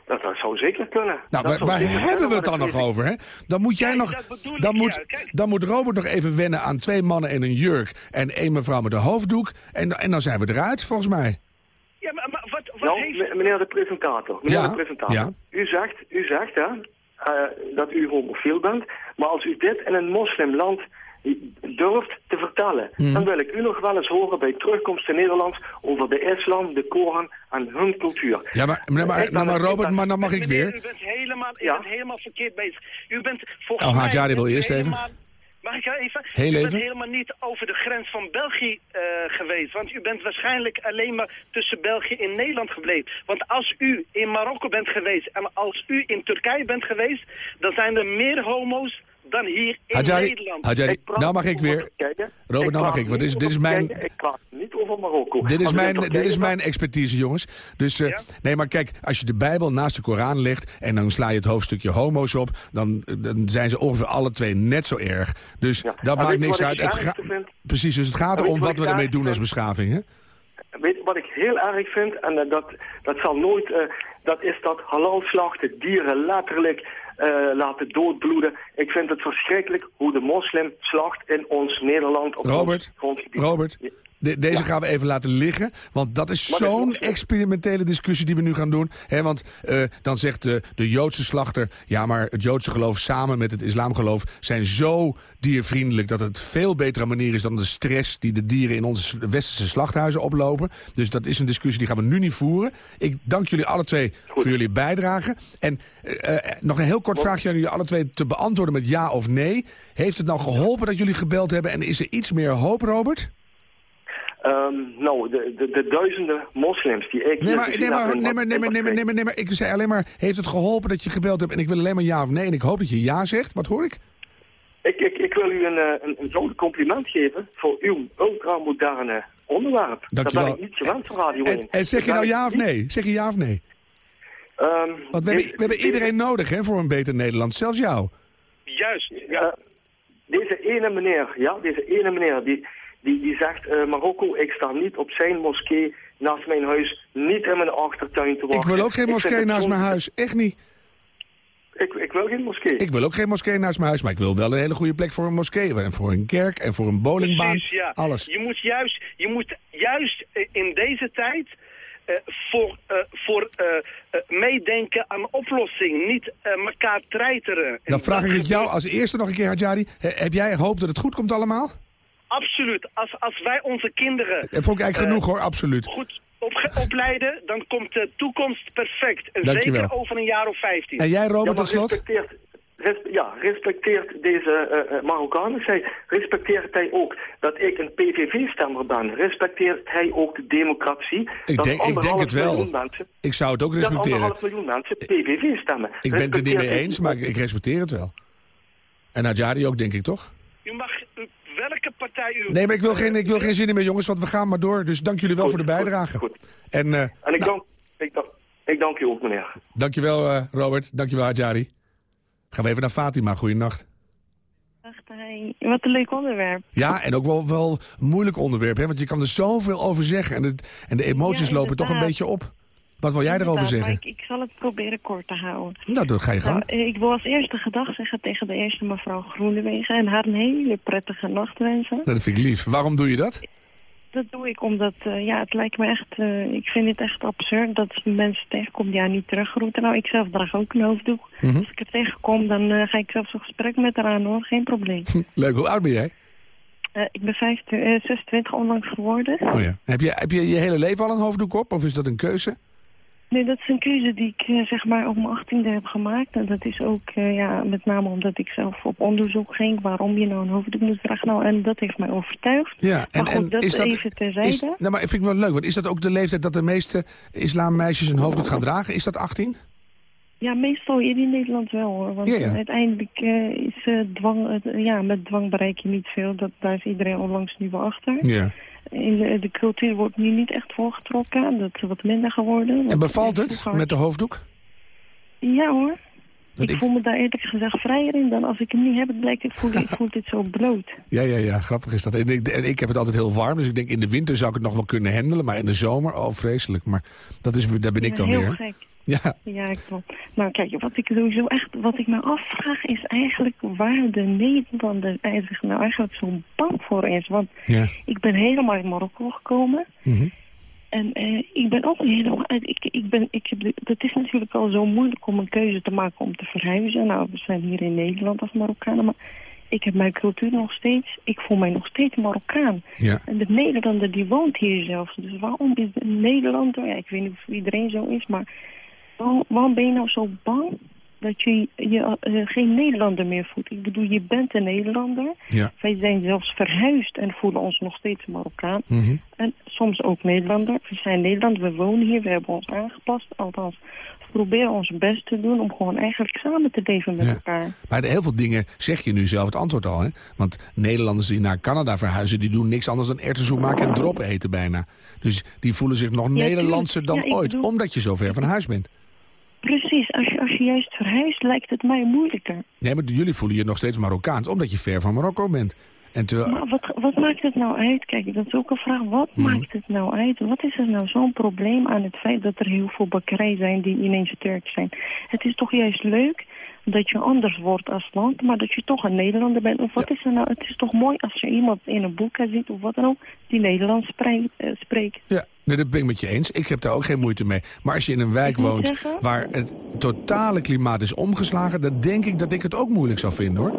[SPEAKER 7] Dat, dat zou zeker kunnen.
[SPEAKER 3] Nou,
[SPEAKER 7] Dat
[SPEAKER 3] waar,
[SPEAKER 7] zou
[SPEAKER 3] waar
[SPEAKER 7] zeker
[SPEAKER 3] hebben
[SPEAKER 7] kunnen,
[SPEAKER 3] we het dan nog over, hè? Dan moet jij
[SPEAKER 8] Kijk,
[SPEAKER 3] nog... Dan moet,
[SPEAKER 8] ja,
[SPEAKER 3] dan moet Robert nog even wennen aan twee mannen in een jurk... en één mevrouw met een hoofddoek. En, en dan zijn we eruit, volgens mij.
[SPEAKER 8] Ja, maar, maar wat, wat
[SPEAKER 7] Nou,
[SPEAKER 8] heeft...
[SPEAKER 7] me- meneer de presentator. Meneer
[SPEAKER 3] Ja,
[SPEAKER 7] de presentator.
[SPEAKER 3] ja.
[SPEAKER 7] U zegt, u zegt hè, eh, dat u homofiel bent. Maar als u dit in een moslimland durft te vertellen...
[SPEAKER 3] Mhm.
[SPEAKER 7] dan wil ik u nog wel eens horen bij terugkomst in Nederland... over de islam, de Koran en hun cultuur.
[SPEAKER 3] Ja, maar, maar, Robert, maar dan mag ik
[SPEAKER 8] Meneer,
[SPEAKER 3] weer.
[SPEAKER 8] U bent helemaal, u
[SPEAKER 7] Ja.
[SPEAKER 8] bent helemaal verkeerd bezig. U bent volgens
[SPEAKER 3] Oh,
[SPEAKER 8] mij...
[SPEAKER 3] Wil eerst even.
[SPEAKER 8] Mag ik even?
[SPEAKER 3] Heel
[SPEAKER 8] u
[SPEAKER 3] even.
[SPEAKER 8] bent helemaal niet over de grens van België eh, geweest. Want u bent waarschijnlijk alleen maar tussen België en Nederland gebleven. Want als u in Marokko bent geweest en als u in Turkije bent geweest... dan zijn er meer homo's dan hier in
[SPEAKER 3] Hadjari,
[SPEAKER 8] Nederland.
[SPEAKER 3] Hadjari, nou mag ik weer. Robert,
[SPEAKER 7] Ik
[SPEAKER 3] nou mag ik, want dit is- dit is mijn-.
[SPEAKER 7] Ik praat niet over Marokko.
[SPEAKER 3] Dit is, mijn, dit is mijn expertise, jongens. Dus eh,
[SPEAKER 8] Ja?
[SPEAKER 3] nee, maar kijk, als je de Bijbel naast de Koran legt en dan sla je het hoofdstukje homo's op, dan, dan zijn ze ongeveer alle twee net zo erg. Dus
[SPEAKER 7] Ja.
[SPEAKER 3] dat maakt niks uit. Het? Precies, dus het gaat erom
[SPEAKER 7] wat
[SPEAKER 3] we ermee doen als beschaving. Hè?
[SPEAKER 7] Weet wat ik heel erg vind? En eh, dat, dat zal nooit... eh, dat is dat halal slachten, dieren letterlijk eh, laten doodbloeden. Ik vind het verschrikkelijk hoe de moslim slacht in ons Nederland. Op
[SPEAKER 3] Robert,
[SPEAKER 7] ons grondgebied.
[SPEAKER 3] Robert. De- deze gaan we even laten liggen. Want dat is zo'n experimentele discussie die we nu gaan doen. Want eh, dan zegt de, de Joodse slachter... ja, maar het Joodse geloof samen met het islamgeloof... zijn zo diervriendelijk dat het veel betere manier is... dan de stress die de dieren in onze westerse slachthuizen oplopen. Dus dat is een discussie die gaan we nu niet voeren. Ik dank jullie alle twee voor jullie bijdrage. En eh, eh, nog een heel kort vraagje aan jullie alle twee te beantwoorden met ja of nee. Heeft het nou geholpen dat jullie gebeld hebben en is er iets meer hoop, Robert?
[SPEAKER 7] Ehm, nou, de, de, de duizenden moslims die ik...
[SPEAKER 3] Nee, maar, nee, maar, nee, maar, nee, maar, nee, maar, nee, maar, nee, maar ik zei alleen maar, heeft het geholpen dat je gebeld hebt en ik wil alleen maar ja of nee en ik hoop dat je ja zegt. Wat hoor ik?
[SPEAKER 7] Ik, ik, ik wil u een, eh, een, een groot compliment geven voor uw ultramoderne onderwerp.
[SPEAKER 3] Dankjewel.
[SPEAKER 7] Dat ben ik niet gewend van Radio 1.
[SPEAKER 3] En, en zeg je nou ja of nee? Zeg je ja of nee?
[SPEAKER 7] Ehm,
[SPEAKER 3] Want we hebben, we hebben iedereen nodig hè, voor een beter Nederland, zelfs jou.
[SPEAKER 8] Juist, ja.
[SPEAKER 7] Ja, deze ene meneer, ja, deze ene meneer, die, die, die zegt, eh, Marokko, ik sta niet op zijn moskee naast mijn huis, niet in mijn achtertuin te wachten.
[SPEAKER 3] Ik wil ook geen moskee naast mijn huis, echt niet.
[SPEAKER 7] Ik, ik wil geen moskee.
[SPEAKER 3] Ik wil ook geen moskee naast mijn huis, maar ik wil wel een hele goede plek voor een moskee. En voor een kerk en voor een bowlingbaan,
[SPEAKER 8] Precies, ja.
[SPEAKER 3] alles.
[SPEAKER 8] Je moet juist, je moet juist eh, in deze tijd eh, voor, voor meedenken aan oplossing, niet elkaar treiteren.
[SPEAKER 3] Dan vraag ik het jou als eerste nog een keer, Hadjari. He- Heb jij hoop dat het goed komt allemaal?
[SPEAKER 8] Absoluut. Als, als wij onze kinderen
[SPEAKER 3] Dat vond ik eigenlijk genoeg hoor, absoluut.
[SPEAKER 8] goed opleiden, dan komt de toekomst perfect. En
[SPEAKER 3] Dankjewel.
[SPEAKER 8] zeker over een jaar of 15.
[SPEAKER 3] En jij,
[SPEAKER 7] Ja,
[SPEAKER 3] Robert, tot slot?
[SPEAKER 7] respecteert, res- ja, respecteert deze eh, eh, Marokkaan, zij, respecteert hij ook dat ik een PVV-stemmer ben? Respecteert hij ook de democratie?
[SPEAKER 3] Ik
[SPEAKER 7] dat
[SPEAKER 3] denk- ik denk
[SPEAKER 7] anderhalf
[SPEAKER 3] het wel.
[SPEAKER 7] miljoen Mensen,
[SPEAKER 3] Ik zou het ook
[SPEAKER 7] dat
[SPEAKER 3] respecteren.
[SPEAKER 7] anderhalf miljoen mensen PVV stemmen.
[SPEAKER 3] Ik ben het er niet mee eens, maar ik, ik respecteer het wel. En Hadjari ook, denk ik, toch?
[SPEAKER 8] U mag partij u...
[SPEAKER 3] Nee, maar ik wil geen, ik wil geen zin meer, jongens, want we gaan maar door. Dus dank jullie wel
[SPEAKER 7] Goed,
[SPEAKER 3] voor de bijdrage.
[SPEAKER 7] goed.
[SPEAKER 3] En eh
[SPEAKER 7] En ik,
[SPEAKER 3] nou,
[SPEAKER 7] dank, ik, dank, ik dank u ook, meneer.
[SPEAKER 3] dankjewel, eh Robert. Dankjewel, Hadjari. Gaan we even naar Fatima. Goeienacht.
[SPEAKER 9] Wat een leuk onderwerp.
[SPEAKER 3] Ja, en ook wel, wel een moeilijk onderwerp, hè? want je kan er zoveel over zeggen. En, het, en de emoties
[SPEAKER 9] Ja,
[SPEAKER 3] lopen toch een beetje op. Wat wil jij erover zeggen?
[SPEAKER 9] Ik, ik zal het proberen kort te houden.
[SPEAKER 3] Nou, dat ga je gang.
[SPEAKER 9] Nou, ik wil als eerste gedag zeggen tegen de eerste mevrouw Groenewegen... en haar een hele prettige nacht wensen.
[SPEAKER 3] Nou, dat vind ik lief. Waarom doe je dat?
[SPEAKER 9] Dat doe ik omdat, eh, ja, het lijkt me echt... eh, ik vind het echt absurd dat mensen tegenkomt die haar niet teruggroeten. Nou, ik zelf draag ook een hoofddoek.
[SPEAKER 3] Mhm.
[SPEAKER 9] Als ik er tegenkom, dan eh, ga ik zelfs een gesprek met haar aan, hoor. Geen probleem.
[SPEAKER 3] Leuk, hoe oud ben jij?
[SPEAKER 9] Ik ben 25, eh, 26 onlangs geworden.
[SPEAKER 3] Oh ja. Heb je, heb je je hele leven al een hoofddoek op, of is dat een keuze?
[SPEAKER 9] Nee, dat is een keuze die ik eh, zeg maar op mijn achttiende heb gemaakt. En dat is ook eh, ja, met name omdat ik zelf op onderzoek ging waarom je nou een hoofddoek moet dragen. Nou, en dat heeft mij overtuigd.
[SPEAKER 3] Ja, en,
[SPEAKER 9] maar goed,
[SPEAKER 3] en
[SPEAKER 9] dat
[SPEAKER 3] is dat,
[SPEAKER 9] even terzijde.
[SPEAKER 3] is, nou, maar vind ik wel leuk, want is dat ook de leeftijd dat de meeste islammeisjes een hoofddoek gaan dragen? Is dat 18?
[SPEAKER 9] Ja, meestal hier in Nederland wel hoor. Want
[SPEAKER 3] Ja, ja.
[SPEAKER 9] uiteindelijk eh, is dwang, ja, met dwang bereik je niet veel. Dat, daar is iedereen onlangs nu wel achter.
[SPEAKER 3] Ja.
[SPEAKER 9] In de, de cultuur wordt nu niet echt voorgetrokken. Dat is wat minder geworden.
[SPEAKER 3] En bevalt het
[SPEAKER 9] vroeger-
[SPEAKER 3] met de hoofddoek?
[SPEAKER 9] Ja hoor.
[SPEAKER 3] Dat
[SPEAKER 9] ik,
[SPEAKER 3] ik-
[SPEAKER 9] voel me daar eerlijk gezegd vrijer in dan als ik hem niet heb. Het blijkt, ik voel, ik voel dit zo bloot.
[SPEAKER 3] Ja, ja, ja, grappig is dat. En ik, en ik heb het altijd heel warm, dus ik denk in de winter zou ik het nog wel kunnen handelen. Maar in de zomer, oh vreselijk. Maar dat is, daar ben ik
[SPEAKER 9] Ja,
[SPEAKER 3] dan
[SPEAKER 9] heel
[SPEAKER 3] weer.
[SPEAKER 9] gek.
[SPEAKER 3] Ja,
[SPEAKER 9] Ja, ik wel. Nou kijk, wat ik sowieso echt, wat ik me afvraag is eigenlijk waar de Nederlander zich nou eigenlijk zo bang voor is. Want
[SPEAKER 3] ja.
[SPEAKER 9] ik ben helemaal uit Marokko gekomen.
[SPEAKER 3] Mhm.
[SPEAKER 9] En eh, ik ben ook helemaal. Ik, ik ben, ik heb, het is natuurlijk al zo moeilijk om een keuze te maken om te verhuizen. Nou, we zijn hier in Nederland als Marokkanen, maar ik heb mijn cultuur nog steeds. Ik voel mij nog steeds Marokkaan.
[SPEAKER 3] ja.
[SPEAKER 9] En de Nederlander die woont hier zelfs. Dus waarom is de Nederlander, ja, ik weet niet of iedereen zo is, maar waarom, waarom ben je nou zo bang dat je, je eh, geen Nederlander meer voelt? Ik bedoel, je bent een Nederlander.
[SPEAKER 3] Ja.
[SPEAKER 9] Wij zijn zelfs verhuisd en voelen ons nog steeds Marokkaan.
[SPEAKER 3] Mhm.
[SPEAKER 9] En soms ook Nederlander. We zijn Nederland, we wonen hier, we hebben ons aangepast. Althans, we proberen ons best te doen om gewoon eigenlijk samen te leven met
[SPEAKER 3] Ja.
[SPEAKER 9] elkaar.
[SPEAKER 3] Maar de- heel veel dingen zeg je nu zelf het antwoord al. Hè? Want Nederlanders die naar Canada verhuizen... die doen niks anders dan erwtensoep maken en drop eten bijna. Dus die voelen zich nog. Nederlandser dan
[SPEAKER 9] Ja,
[SPEAKER 3] ooit.
[SPEAKER 9] bedoel-
[SPEAKER 3] Omdat je zo ver van huis bent.
[SPEAKER 9] Precies, als je, als je juist verhuist lijkt het mij moeilijker.
[SPEAKER 3] Nee, maar jullie voelen je nog steeds Marokkaans. Omdat je ver van Marokko bent. En terwijl...
[SPEAKER 9] Maar wat, wat maakt het nou uit? Kijk, dat is ook een vraag. Wat
[SPEAKER 3] Mhm.
[SPEAKER 9] maakt het nou uit? Wat is er nou zo'n probleem aan het feit dat er heel veel bakkerijen zijn die ineens Turk zijn? Het is toch juist leuk dat je anders wordt als land, maar dat je toch een Nederlander bent. Of wat is er nou? Het is toch mooi als je iemand in een boek ziet of wat dan ook, die Nederlands spreekt. eh, spreekt.
[SPEAKER 3] Ja, nee, dat ben ik met je eens. Ik heb daar ook geen moeite mee. Maar als je in een wijk woont
[SPEAKER 9] zeggen-
[SPEAKER 3] waar het totale klimaat is omgeslagen... dan denk ik dat ik het ook moeilijk zou vinden, hoor.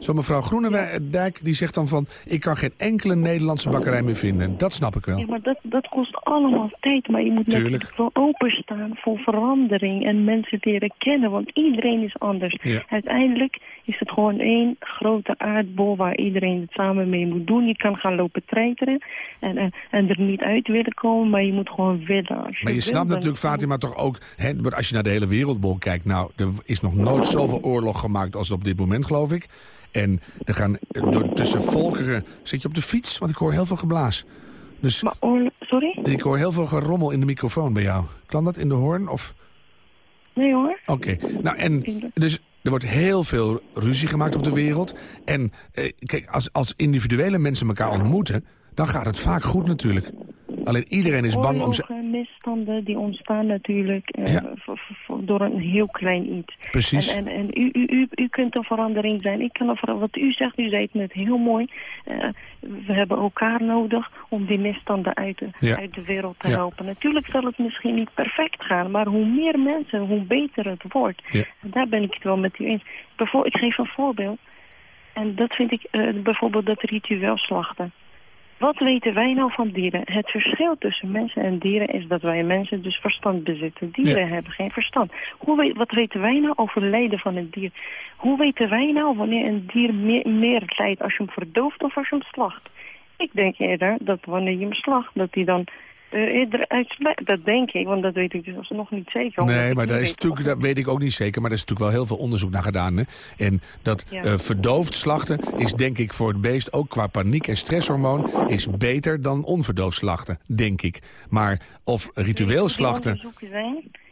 [SPEAKER 3] Zo mevrouw Groenendijk die zegt dan van... ik kan geen enkele Nederlandse bakkerij meer vinden. Dat snap ik wel.
[SPEAKER 9] Ja, maar dat, dat kost allemaal tijd. Maar je moet
[SPEAKER 3] Tuurlijk.
[SPEAKER 9] natuurlijk wel openstaan voor verandering en mensen leren kennen. Want iedereen is anders.
[SPEAKER 3] Ja.
[SPEAKER 9] Uiteindelijk is het gewoon één grote aardbol waar iedereen het samen mee moet doen. Je kan gaan lopen treiteren en, en, en er niet uit willen komen, maar je moet gewoon willen. Als
[SPEAKER 3] Maar je snapt natuurlijk, Fatima, toch ook... Hè, als je naar de hele wereldbol kijkt... nou, er is nog nooit zoveel oorlog gemaakt als op dit moment, geloof ik. En er gaan door, tussen volkeren... Zit je op de fiets? Want ik hoor heel veel geblaas. Dus
[SPEAKER 9] Maar oorlog, sorry?
[SPEAKER 3] ik hoor heel veel gerommel in de microfoon bij jou. Kan dat in de hoorn? Of...
[SPEAKER 9] Nee hoor.
[SPEAKER 3] Oké. Nou, en dus er wordt heel veel ruzie gemaakt op de wereld. En eh, kijk, als, als individuele mensen elkaar ontmoeten... dan gaat het vaak goed natuurlijk. Alleen iedereen is bang om... ze-
[SPEAKER 9] Oorlogen, misstanden die ontstaan natuurlijk eh,
[SPEAKER 3] Ja.
[SPEAKER 9] door een heel klein iets.
[SPEAKER 3] Precies.
[SPEAKER 9] En, en, en u, u, u, u kunt een verandering zijn. Ik kan een ver- wat u zegt, u zei het net heel mooi. Eh, we hebben elkaar nodig om die misstanden uit de,
[SPEAKER 3] Ja.
[SPEAKER 9] uit de wereld te
[SPEAKER 3] Ja.
[SPEAKER 9] helpen. Natuurlijk zal het misschien niet perfect gaan, maar hoe meer mensen, hoe beter het wordt. Daar ben ik het wel met u eens. Bijvoor- ik geef een voorbeeld. En dat vind ik eh, bijvoorbeeld dat ritueel slachten. Wat weten wij nou van dieren? Het verschil tussen mensen en dieren is dat wij mensen dus verstand bezitten. Dieren hebben geen verstand. Hoe weet, wat weten wij nou over het lijden van een dier? Hoe weten wij nou wanneer een dier meer, meer lijdt als je hem verdooft of als je hem slacht? Ik denk eerder dat wanneer je hem slacht, dat hij dan. Dat denk ik, want dat weet ik dus nog niet zeker.
[SPEAKER 3] Nee, maar daar is natuurlijk, dat weet ik ook niet zeker, maar er is natuurlijk wel heel veel onderzoek naar gedaan. Hè? En dat
[SPEAKER 9] Ja.
[SPEAKER 3] eh, verdoofd slachten is denk ik voor het beest, ook qua paniek en stresshormoon, is beter dan onverdoofd slachten, denk ik. Maar of ritueel slachten...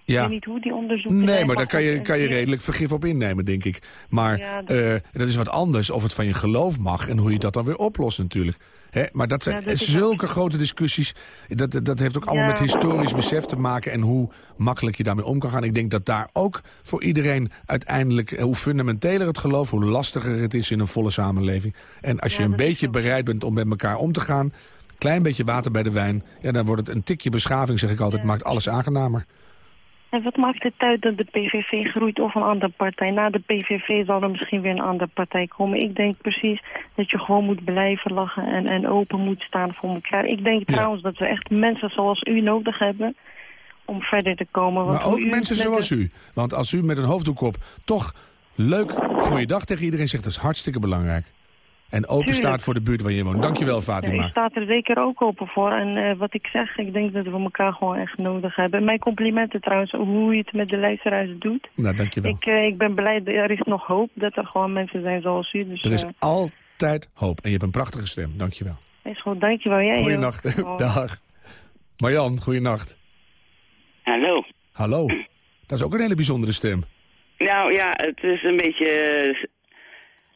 [SPEAKER 3] Ja.
[SPEAKER 9] Ik weet niet hoe die onderzoeken
[SPEAKER 3] Nee, maar daar kan je, kan je redelijk vergif op innemen, denk ik. Maar
[SPEAKER 9] Ja, dat-
[SPEAKER 3] eh, dat is wat anders of het van je geloof mag... en hoe je dat dan weer oplost natuurlijk. Hè? Maar dat zijn
[SPEAKER 9] Ja, dat is
[SPEAKER 3] zulke grote discussies. Dat, dat heeft ook allemaal met historisch besef te maken... en hoe makkelijk je daarmee om kan gaan. Ik denk dat daar ook voor iedereen uiteindelijk... eh, hoe fundamenteler het geloof, hoe lastiger het is in een volle samenleving. En als je een beetje bereid bent om met elkaar om te gaan... klein beetje water bij de wijn... Ja, dan wordt het een tikje beschaving, zeg ik altijd. Maakt alles aangenamer.
[SPEAKER 9] En wat maakt het uit dat de PVV groeit of een andere partij? Na de PVV zal er misschien weer een andere partij komen. Ik denk precies dat je gewoon moet blijven lachen en, en open moet staan voor elkaar. Ik denk
[SPEAKER 3] Ja.
[SPEAKER 9] trouwens dat we echt mensen zoals u nodig hebben om verder te komen. Want
[SPEAKER 3] Maar ook mensen zoals u. Want als u met een hoofddoek op toch leuk goeiedag tegen iedereen zegt... dat is hartstikke belangrijk. En open
[SPEAKER 9] Tuurlijk.
[SPEAKER 3] staat voor de buurt waar je woont. Dankjewel,
[SPEAKER 9] Ja,
[SPEAKER 3] Fatima.
[SPEAKER 9] ik sta er zeker ook open voor. En eh, wat ik zeg, ik denk dat we elkaar gewoon echt nodig hebben. Mijn complimenten trouwens, hoe je het met de luisteraars doet.
[SPEAKER 3] Nou, dankjewel.
[SPEAKER 9] Ik, eh, ik ben blij, er is nog hoop dat er gewoon mensen zijn zoals u. Dus,
[SPEAKER 3] Er is
[SPEAKER 9] eh,
[SPEAKER 3] altijd hoop. En je hebt een prachtige stem. Dankjewel.
[SPEAKER 9] is goed, dankjewel. Jij.
[SPEAKER 3] Goeienacht.
[SPEAKER 9] Oh.
[SPEAKER 3] Dag. Marjan, goeienacht.
[SPEAKER 10] Hallo.
[SPEAKER 3] Hallo. Dat is ook een hele bijzondere stem.
[SPEAKER 10] Nou ja, het is een beetje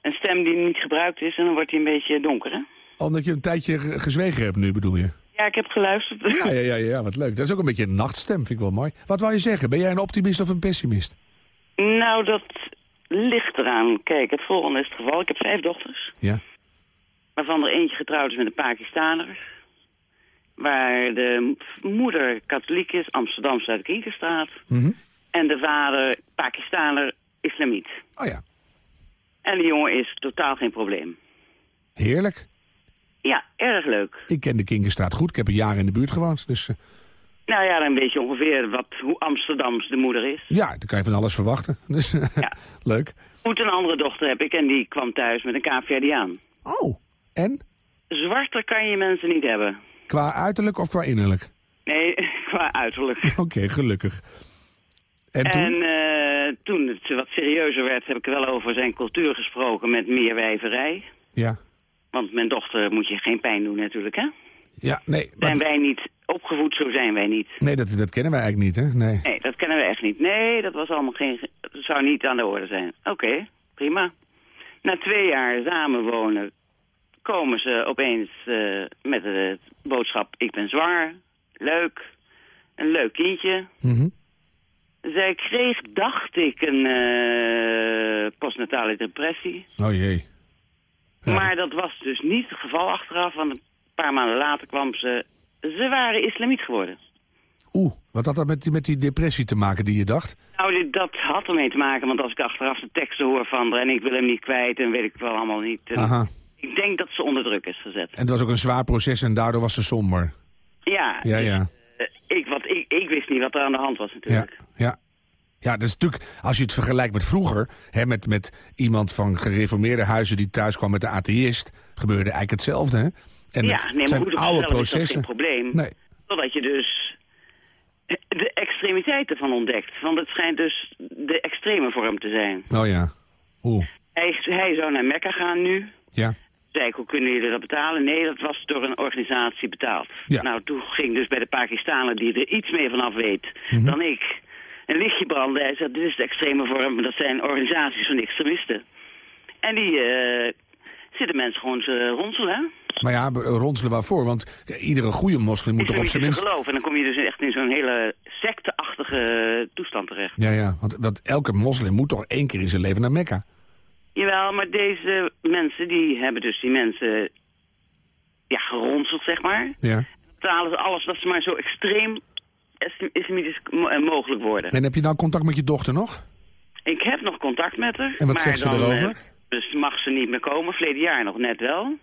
[SPEAKER 10] een stem die niet gebruikt is en dan wordt hij een beetje donker, hè?
[SPEAKER 3] Omdat je een tijdje ge- gezwegen hebt nu, bedoel je?
[SPEAKER 10] Ja, ik heb geluisterd.
[SPEAKER 3] Ja, ja, ja, ja, wat leuk. Dat is ook een beetje een nachtstem, vind ik wel mooi. Wat wou je zeggen? Ben jij een optimist of een pessimist?
[SPEAKER 10] Nou, dat ligt eraan. Kijk, het volgende is het geval. Ik heb vijf dochters,
[SPEAKER 3] Ja.
[SPEAKER 10] waarvan er eentje getrouwd is met een Pakistaner. Waar de moeder katholiek is, Amsterdamse uit de Kinkerstraat.
[SPEAKER 3] Mhm.
[SPEAKER 10] En de vader Pakistaner, islamiet.
[SPEAKER 3] Oh ja.
[SPEAKER 10] En de jongen is totaal geen probleem.
[SPEAKER 3] Heerlijk.
[SPEAKER 10] Ja, erg leuk.
[SPEAKER 3] Ik ken de Kinkerstraat goed. Ik heb een jaar in de buurt gewoond. Dus eh,
[SPEAKER 10] Nou ja, dan weet je ongeveer wat, hoe Amsterdams de moeder is.
[SPEAKER 3] ja, dan kan je van alles verwachten. Dus
[SPEAKER 10] Ja.
[SPEAKER 3] leuk.
[SPEAKER 10] Goed, een andere dochter heb ik en die kwam thuis met een Kaapverdiaan.
[SPEAKER 3] Oh. En?
[SPEAKER 10] Zwarter kan je mensen niet hebben.
[SPEAKER 3] Qua uiterlijk of qua innerlijk?
[SPEAKER 10] Nee, qua uiterlijk.
[SPEAKER 3] Oké, gelukkig. En toen?
[SPEAKER 10] En eh, toen het wat serieuzer werd, heb ik wel over zijn cultuur gesproken met meer wijverij.
[SPEAKER 3] Ja.
[SPEAKER 10] Want mijn dochter moet je geen pijn doen natuurlijk, hè?
[SPEAKER 3] Ja, nee. maar-
[SPEAKER 10] Zijn wij niet opgevoed, zo zijn wij niet.
[SPEAKER 3] Nee, dat, dat kennen wij eigenlijk niet, hè? Nee.
[SPEAKER 10] Nee, dat kennen we echt niet. Nee, dat was allemaal geen... Dat zou niet aan de orde zijn. Oké, prima. Na twee jaar samenwonen komen ze opeens eh, met de boodschap... ik ben zwaar, leuk, een leuk kindje.
[SPEAKER 3] Mhm.
[SPEAKER 10] Zij kreeg, dacht ik, een eh, postnatale depressie.
[SPEAKER 3] Oh jee. Ja.
[SPEAKER 10] Maar dat was dus niet het geval achteraf, want een paar maanden later kwam ze... Ze waren islamiet geworden.
[SPEAKER 3] Oeh, wat had dat met die, met die depressie te maken die je dacht?
[SPEAKER 10] Nou, dat had ermee te maken, want als ik achteraf de teksten hoor van... en ik wil hem niet kwijt en weet ik wel allemaal niet... en
[SPEAKER 3] Aha.
[SPEAKER 10] Ik denk dat ze onder druk is gezet.
[SPEAKER 3] En het was ook een zwaar proces en daardoor was ze somber.
[SPEAKER 10] Ja,
[SPEAKER 3] Ja, ja.
[SPEAKER 10] Ik, wist niet wat er aan de hand was natuurlijk.
[SPEAKER 3] ja. Ja, dat is natuurlijk, als je het vergelijkt met vroeger... Hè, met, met iemand van gereformeerde huizen die thuis kwam met de atheïst... gebeurde eigenlijk hetzelfde, hè? En
[SPEAKER 10] ja,
[SPEAKER 3] het
[SPEAKER 10] nee, maar
[SPEAKER 3] zijn
[SPEAKER 10] goed,
[SPEAKER 3] oude
[SPEAKER 10] is
[SPEAKER 3] processen.
[SPEAKER 10] geen probleem.
[SPEAKER 3] Nee.
[SPEAKER 10] Totdat je dus de extremiteiten van ontdekt. Want het schijnt dus de extreme vorm te zijn.
[SPEAKER 3] Oh ja. Oeh.
[SPEAKER 10] Hij, hij zou naar Mekka gaan nu.
[SPEAKER 3] Ja.
[SPEAKER 10] Zei ik, hoe kunnen jullie dat betalen? Nee, dat was door een organisatie betaald.
[SPEAKER 3] Ja.
[SPEAKER 10] Nou, toen ging dus bij de Pakistanen, die er iets meer vanaf weet
[SPEAKER 3] Mhm.
[SPEAKER 10] dan ik, een lichtje branden. Hij zei, dit is de extreme vorm, dat zijn organisaties van extremisten. En die eh, zitten mensen gewoon te ronselen, hè?
[SPEAKER 3] Maar ja, ronselen waarvoor? Want iedere goede moslim moet toch op zijn minst...
[SPEAKER 10] geloof. En dan kom je dus echt in zo'n hele secteachtige toestand terecht.
[SPEAKER 3] Ja, ja, want, want elke moslim moet toch één keer in zijn leven naar Mekka?
[SPEAKER 10] Jawel, maar deze mensen, die hebben dus die mensen ja, geronseld, zeg maar.
[SPEAKER 3] Ja.
[SPEAKER 10] Betalen ze alles dat ze maar zo extreem is- islamitisch eh, mogelijk worden.
[SPEAKER 3] En heb je nou contact met je dochter nog?
[SPEAKER 10] Ik heb nog contact met haar.
[SPEAKER 3] En wat
[SPEAKER 10] maar
[SPEAKER 3] zegt ze
[SPEAKER 10] dan,
[SPEAKER 3] erover?
[SPEAKER 10] eh, dus mag ze niet meer komen. Verleden jaar nog net wel.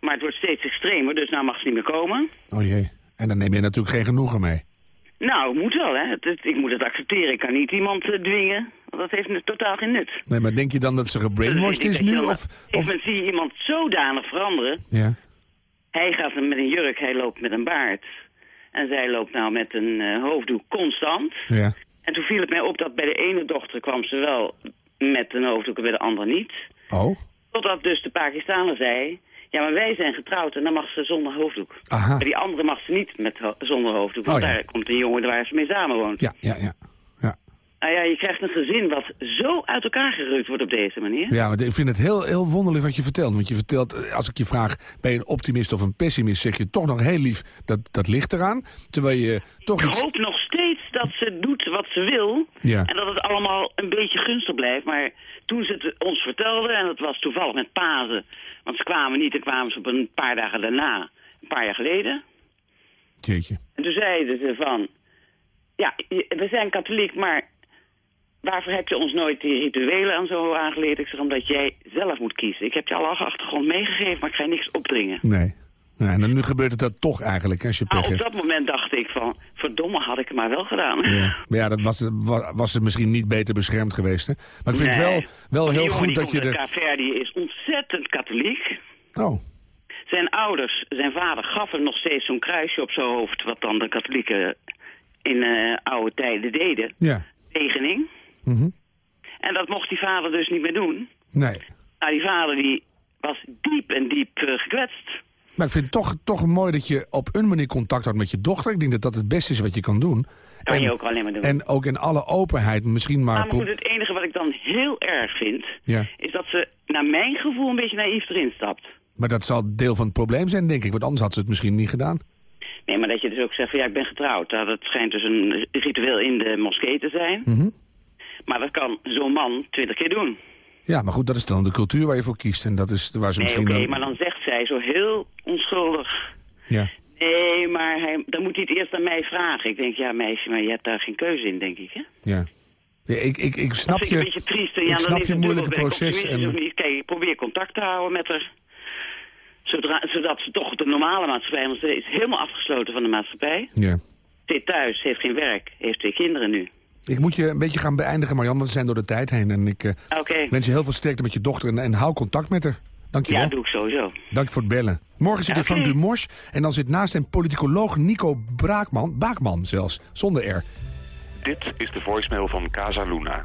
[SPEAKER 10] Maar het wordt steeds extremer, dus nou mag ze niet meer komen.
[SPEAKER 3] Oh jee. En dan neem je natuurlijk geen genoegen mee.
[SPEAKER 10] Nou, moet wel, hè. Het, het- ik moet het accepteren. Ik kan niet iemand eh, dwingen. Want dat heeft totaal geen nut.
[SPEAKER 3] Nee, maar denk je dan dat ze gebrainwashed
[SPEAKER 10] Dus
[SPEAKER 3] is
[SPEAKER 10] ik
[SPEAKER 3] nu? Of, of...
[SPEAKER 10] moment zie je iemand zodanig veranderen.
[SPEAKER 3] Ja.
[SPEAKER 10] Hij gaat met een jurk, hij loopt met een baard. En zij loopt nou met een eh, hoofddoek constant.
[SPEAKER 3] Ja.
[SPEAKER 10] En toen viel het mij op dat bij de ene dochter kwam ze wel met een hoofddoek en bij de andere niet.
[SPEAKER 3] Oh.
[SPEAKER 10] Totdat dus de Pakistaner zei... Ja, maar wij zijn getrouwd en dan mag ze zonder hoofddoek.
[SPEAKER 3] Aha.
[SPEAKER 10] Maar die andere mag ze niet met ho- zonder hoofddoek. Want
[SPEAKER 3] Oh, ja.
[SPEAKER 10] daar komt een jongen waar ze mee samenwoont.
[SPEAKER 3] Ja, ja, ja.
[SPEAKER 10] Nou ja, je krijgt een gezin wat zo uit elkaar gerukt wordt op deze manier.
[SPEAKER 3] Ja, want ik vind het heel, heel wonderlijk wat je vertelt. Want je vertelt, eh, als ik je vraag, ben je een optimist of een pessimist... zeg je toch nog heel lief, dat, dat ligt eraan. Terwijl je toch
[SPEAKER 10] Ik
[SPEAKER 3] iets...
[SPEAKER 10] hoop nog steeds dat ze doet wat ze wil.
[SPEAKER 3] Ja.
[SPEAKER 10] En dat het allemaal een beetje gunstig blijft. Maar toen ze het ons vertelde, en dat was toevallig met Pasen... want ze kwamen niet, en kwamen ze op een paar dagen daarna. Een paar jaar geleden.
[SPEAKER 3] Jeetje.
[SPEAKER 10] En toen zeiden ze van... Ja, we zijn katholiek, maar waarvoor heb je ons nooit die rituelen en zo aangeleerd? Ik zeg, omdat jij zelf moet kiezen. Ik heb je alle achtergrond meegegeven, maar ik ga je niks opdringen.
[SPEAKER 3] Nee. En dan nu gebeurt het dat toch eigenlijk, als je
[SPEAKER 10] Maar
[SPEAKER 3] pech
[SPEAKER 10] op dat moment dacht ik van, verdomme, had ik het maar wel gedaan.
[SPEAKER 3] Ja. Maar ja, dat was, wa- was het misschien niet beter beschermd geweest. Hè? Maar ik vind
[SPEAKER 10] Nee.
[SPEAKER 3] het wel, wel heel goed dat je
[SPEAKER 10] uit Kaapverdi is ontzettend katholiek.
[SPEAKER 3] Oh,
[SPEAKER 10] Zijn ouders, zijn vader gaf hem nog steeds zo'n kruisje op zijn hoofd... wat dan de katholieken in eh, oude tijden deden.
[SPEAKER 3] ja.
[SPEAKER 10] Tegening.
[SPEAKER 3] Mhm.
[SPEAKER 10] En dat mocht die vader dus niet meer doen.
[SPEAKER 3] Nee.
[SPEAKER 10] Nou, die vader die was diep en diep eh, gekwetst.
[SPEAKER 3] Maar ik vind het toch, toch mooi dat je op een manier contact had met je dochter. Ik denk dat dat het beste is wat je kan doen.
[SPEAKER 10] Kan je ook alleen maar doen.
[SPEAKER 3] En ook in alle openheid misschien maar...
[SPEAKER 10] Maar, goed, het enige wat ik dan heel erg vind...
[SPEAKER 3] Ja.
[SPEAKER 10] is dat ze naar mijn gevoel een beetje naïef erin stapt.
[SPEAKER 3] Maar dat zal deel van het probleem zijn, denk ik. Want anders had ze het misschien niet gedaan.
[SPEAKER 10] Nee, maar dat je dus ook zegt van ja, ik ben getrouwd. Nou, dat schijnt dus een ritueel in de moskee te zijn.
[SPEAKER 3] Mhm.
[SPEAKER 10] Maar dat kan zo'n man twintig keer doen.
[SPEAKER 3] Ja, maar goed, dat is dan de cultuur waar je voor kiest. En dat is waar ze
[SPEAKER 10] Nee, oké,
[SPEAKER 3] misschien... dan-
[SPEAKER 10] maar dan zegt zij zo heel onschuldig...
[SPEAKER 3] Ja.
[SPEAKER 10] Nee, maar hij, dan moet hij het eerst aan mij vragen. Ik denk, ja meisje, maar je hebt daar geen keuze in, denk ik, hè?
[SPEAKER 3] Ja. Ja, ik, ik, ik snap
[SPEAKER 10] dat
[SPEAKER 3] je,
[SPEAKER 10] ik een beetje triest.
[SPEAKER 3] Ik
[SPEAKER 10] Ja, dan
[SPEAKER 3] snap
[SPEAKER 10] is
[SPEAKER 3] je
[SPEAKER 10] het
[SPEAKER 3] moeilijke
[SPEAKER 10] ik
[SPEAKER 3] proces. En,
[SPEAKER 10] niet? Kijk, ik probeer contact te houden met haar. Zodra, zodat ze toch de normale maatschappij... Want ze is helemaal afgesloten van de maatschappij.
[SPEAKER 3] ja.
[SPEAKER 10] Zit thuis, heeft geen werk, heeft twee kinderen nu.
[SPEAKER 3] Ik moet je een beetje gaan beëindigen, Marjan, want we zijn door de tijd heen. En ik eh,
[SPEAKER 10] Oké,
[SPEAKER 3] wens je heel veel sterkte met je dochter en, en hou contact met haar. Dank je
[SPEAKER 10] ja,
[SPEAKER 3] wel.
[SPEAKER 10] doe ik sowieso.
[SPEAKER 3] Dank je voor het bellen. Morgen zit er. Frank Dumors en dan zit naast hem politicoloog Nico Braakman. Baakman zelfs, zonder R.
[SPEAKER 11] Dit is de voicemail van Casa Luna.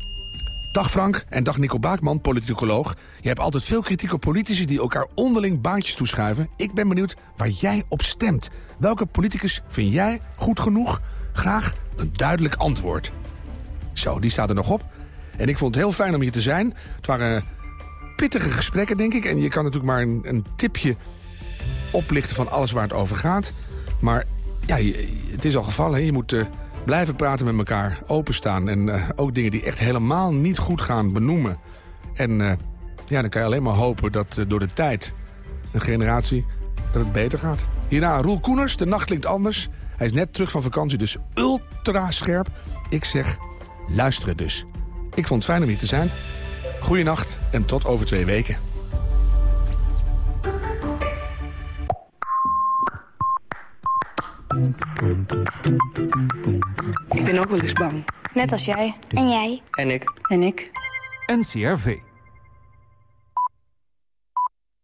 [SPEAKER 3] Dag Frank en dag Nico Baakman, politicoloog. Je hebt altijd veel kritiek op politici die elkaar onderling baantjes toeschuiven. Ik ben benieuwd waar jij op stemt. Welke politicus vind jij goed genoeg? Graag een duidelijk antwoord. Zo, die staat er nog op. En ik vond het heel fijn om hier te zijn. Het waren pittige gesprekken, denk ik. En je kan natuurlijk maar een, een tipje oplichten van alles waar het over gaat. Maar ja, het is al gevallen. Je moet eh, Blijven praten met elkaar, openstaan en eh, ook dingen die echt helemaal niet goed gaan benoemen. En eh, ja, dan kan je alleen maar hopen dat door de tijd, een generatie, dat het beter gaat. Hierna Roel Koeners, de nacht klinkt anders. Hij is net terug van vakantie, dus ultra scherp. Ik zeg, luisteren dus. Ik vond het fijn om hier te zijn. Goeienacht en tot over twee weken.
[SPEAKER 12] Ik ben ook wel eens bang.
[SPEAKER 13] Net als jij.
[SPEAKER 12] En jij.
[SPEAKER 13] En ik.
[SPEAKER 12] En ik.
[SPEAKER 14] NCRV.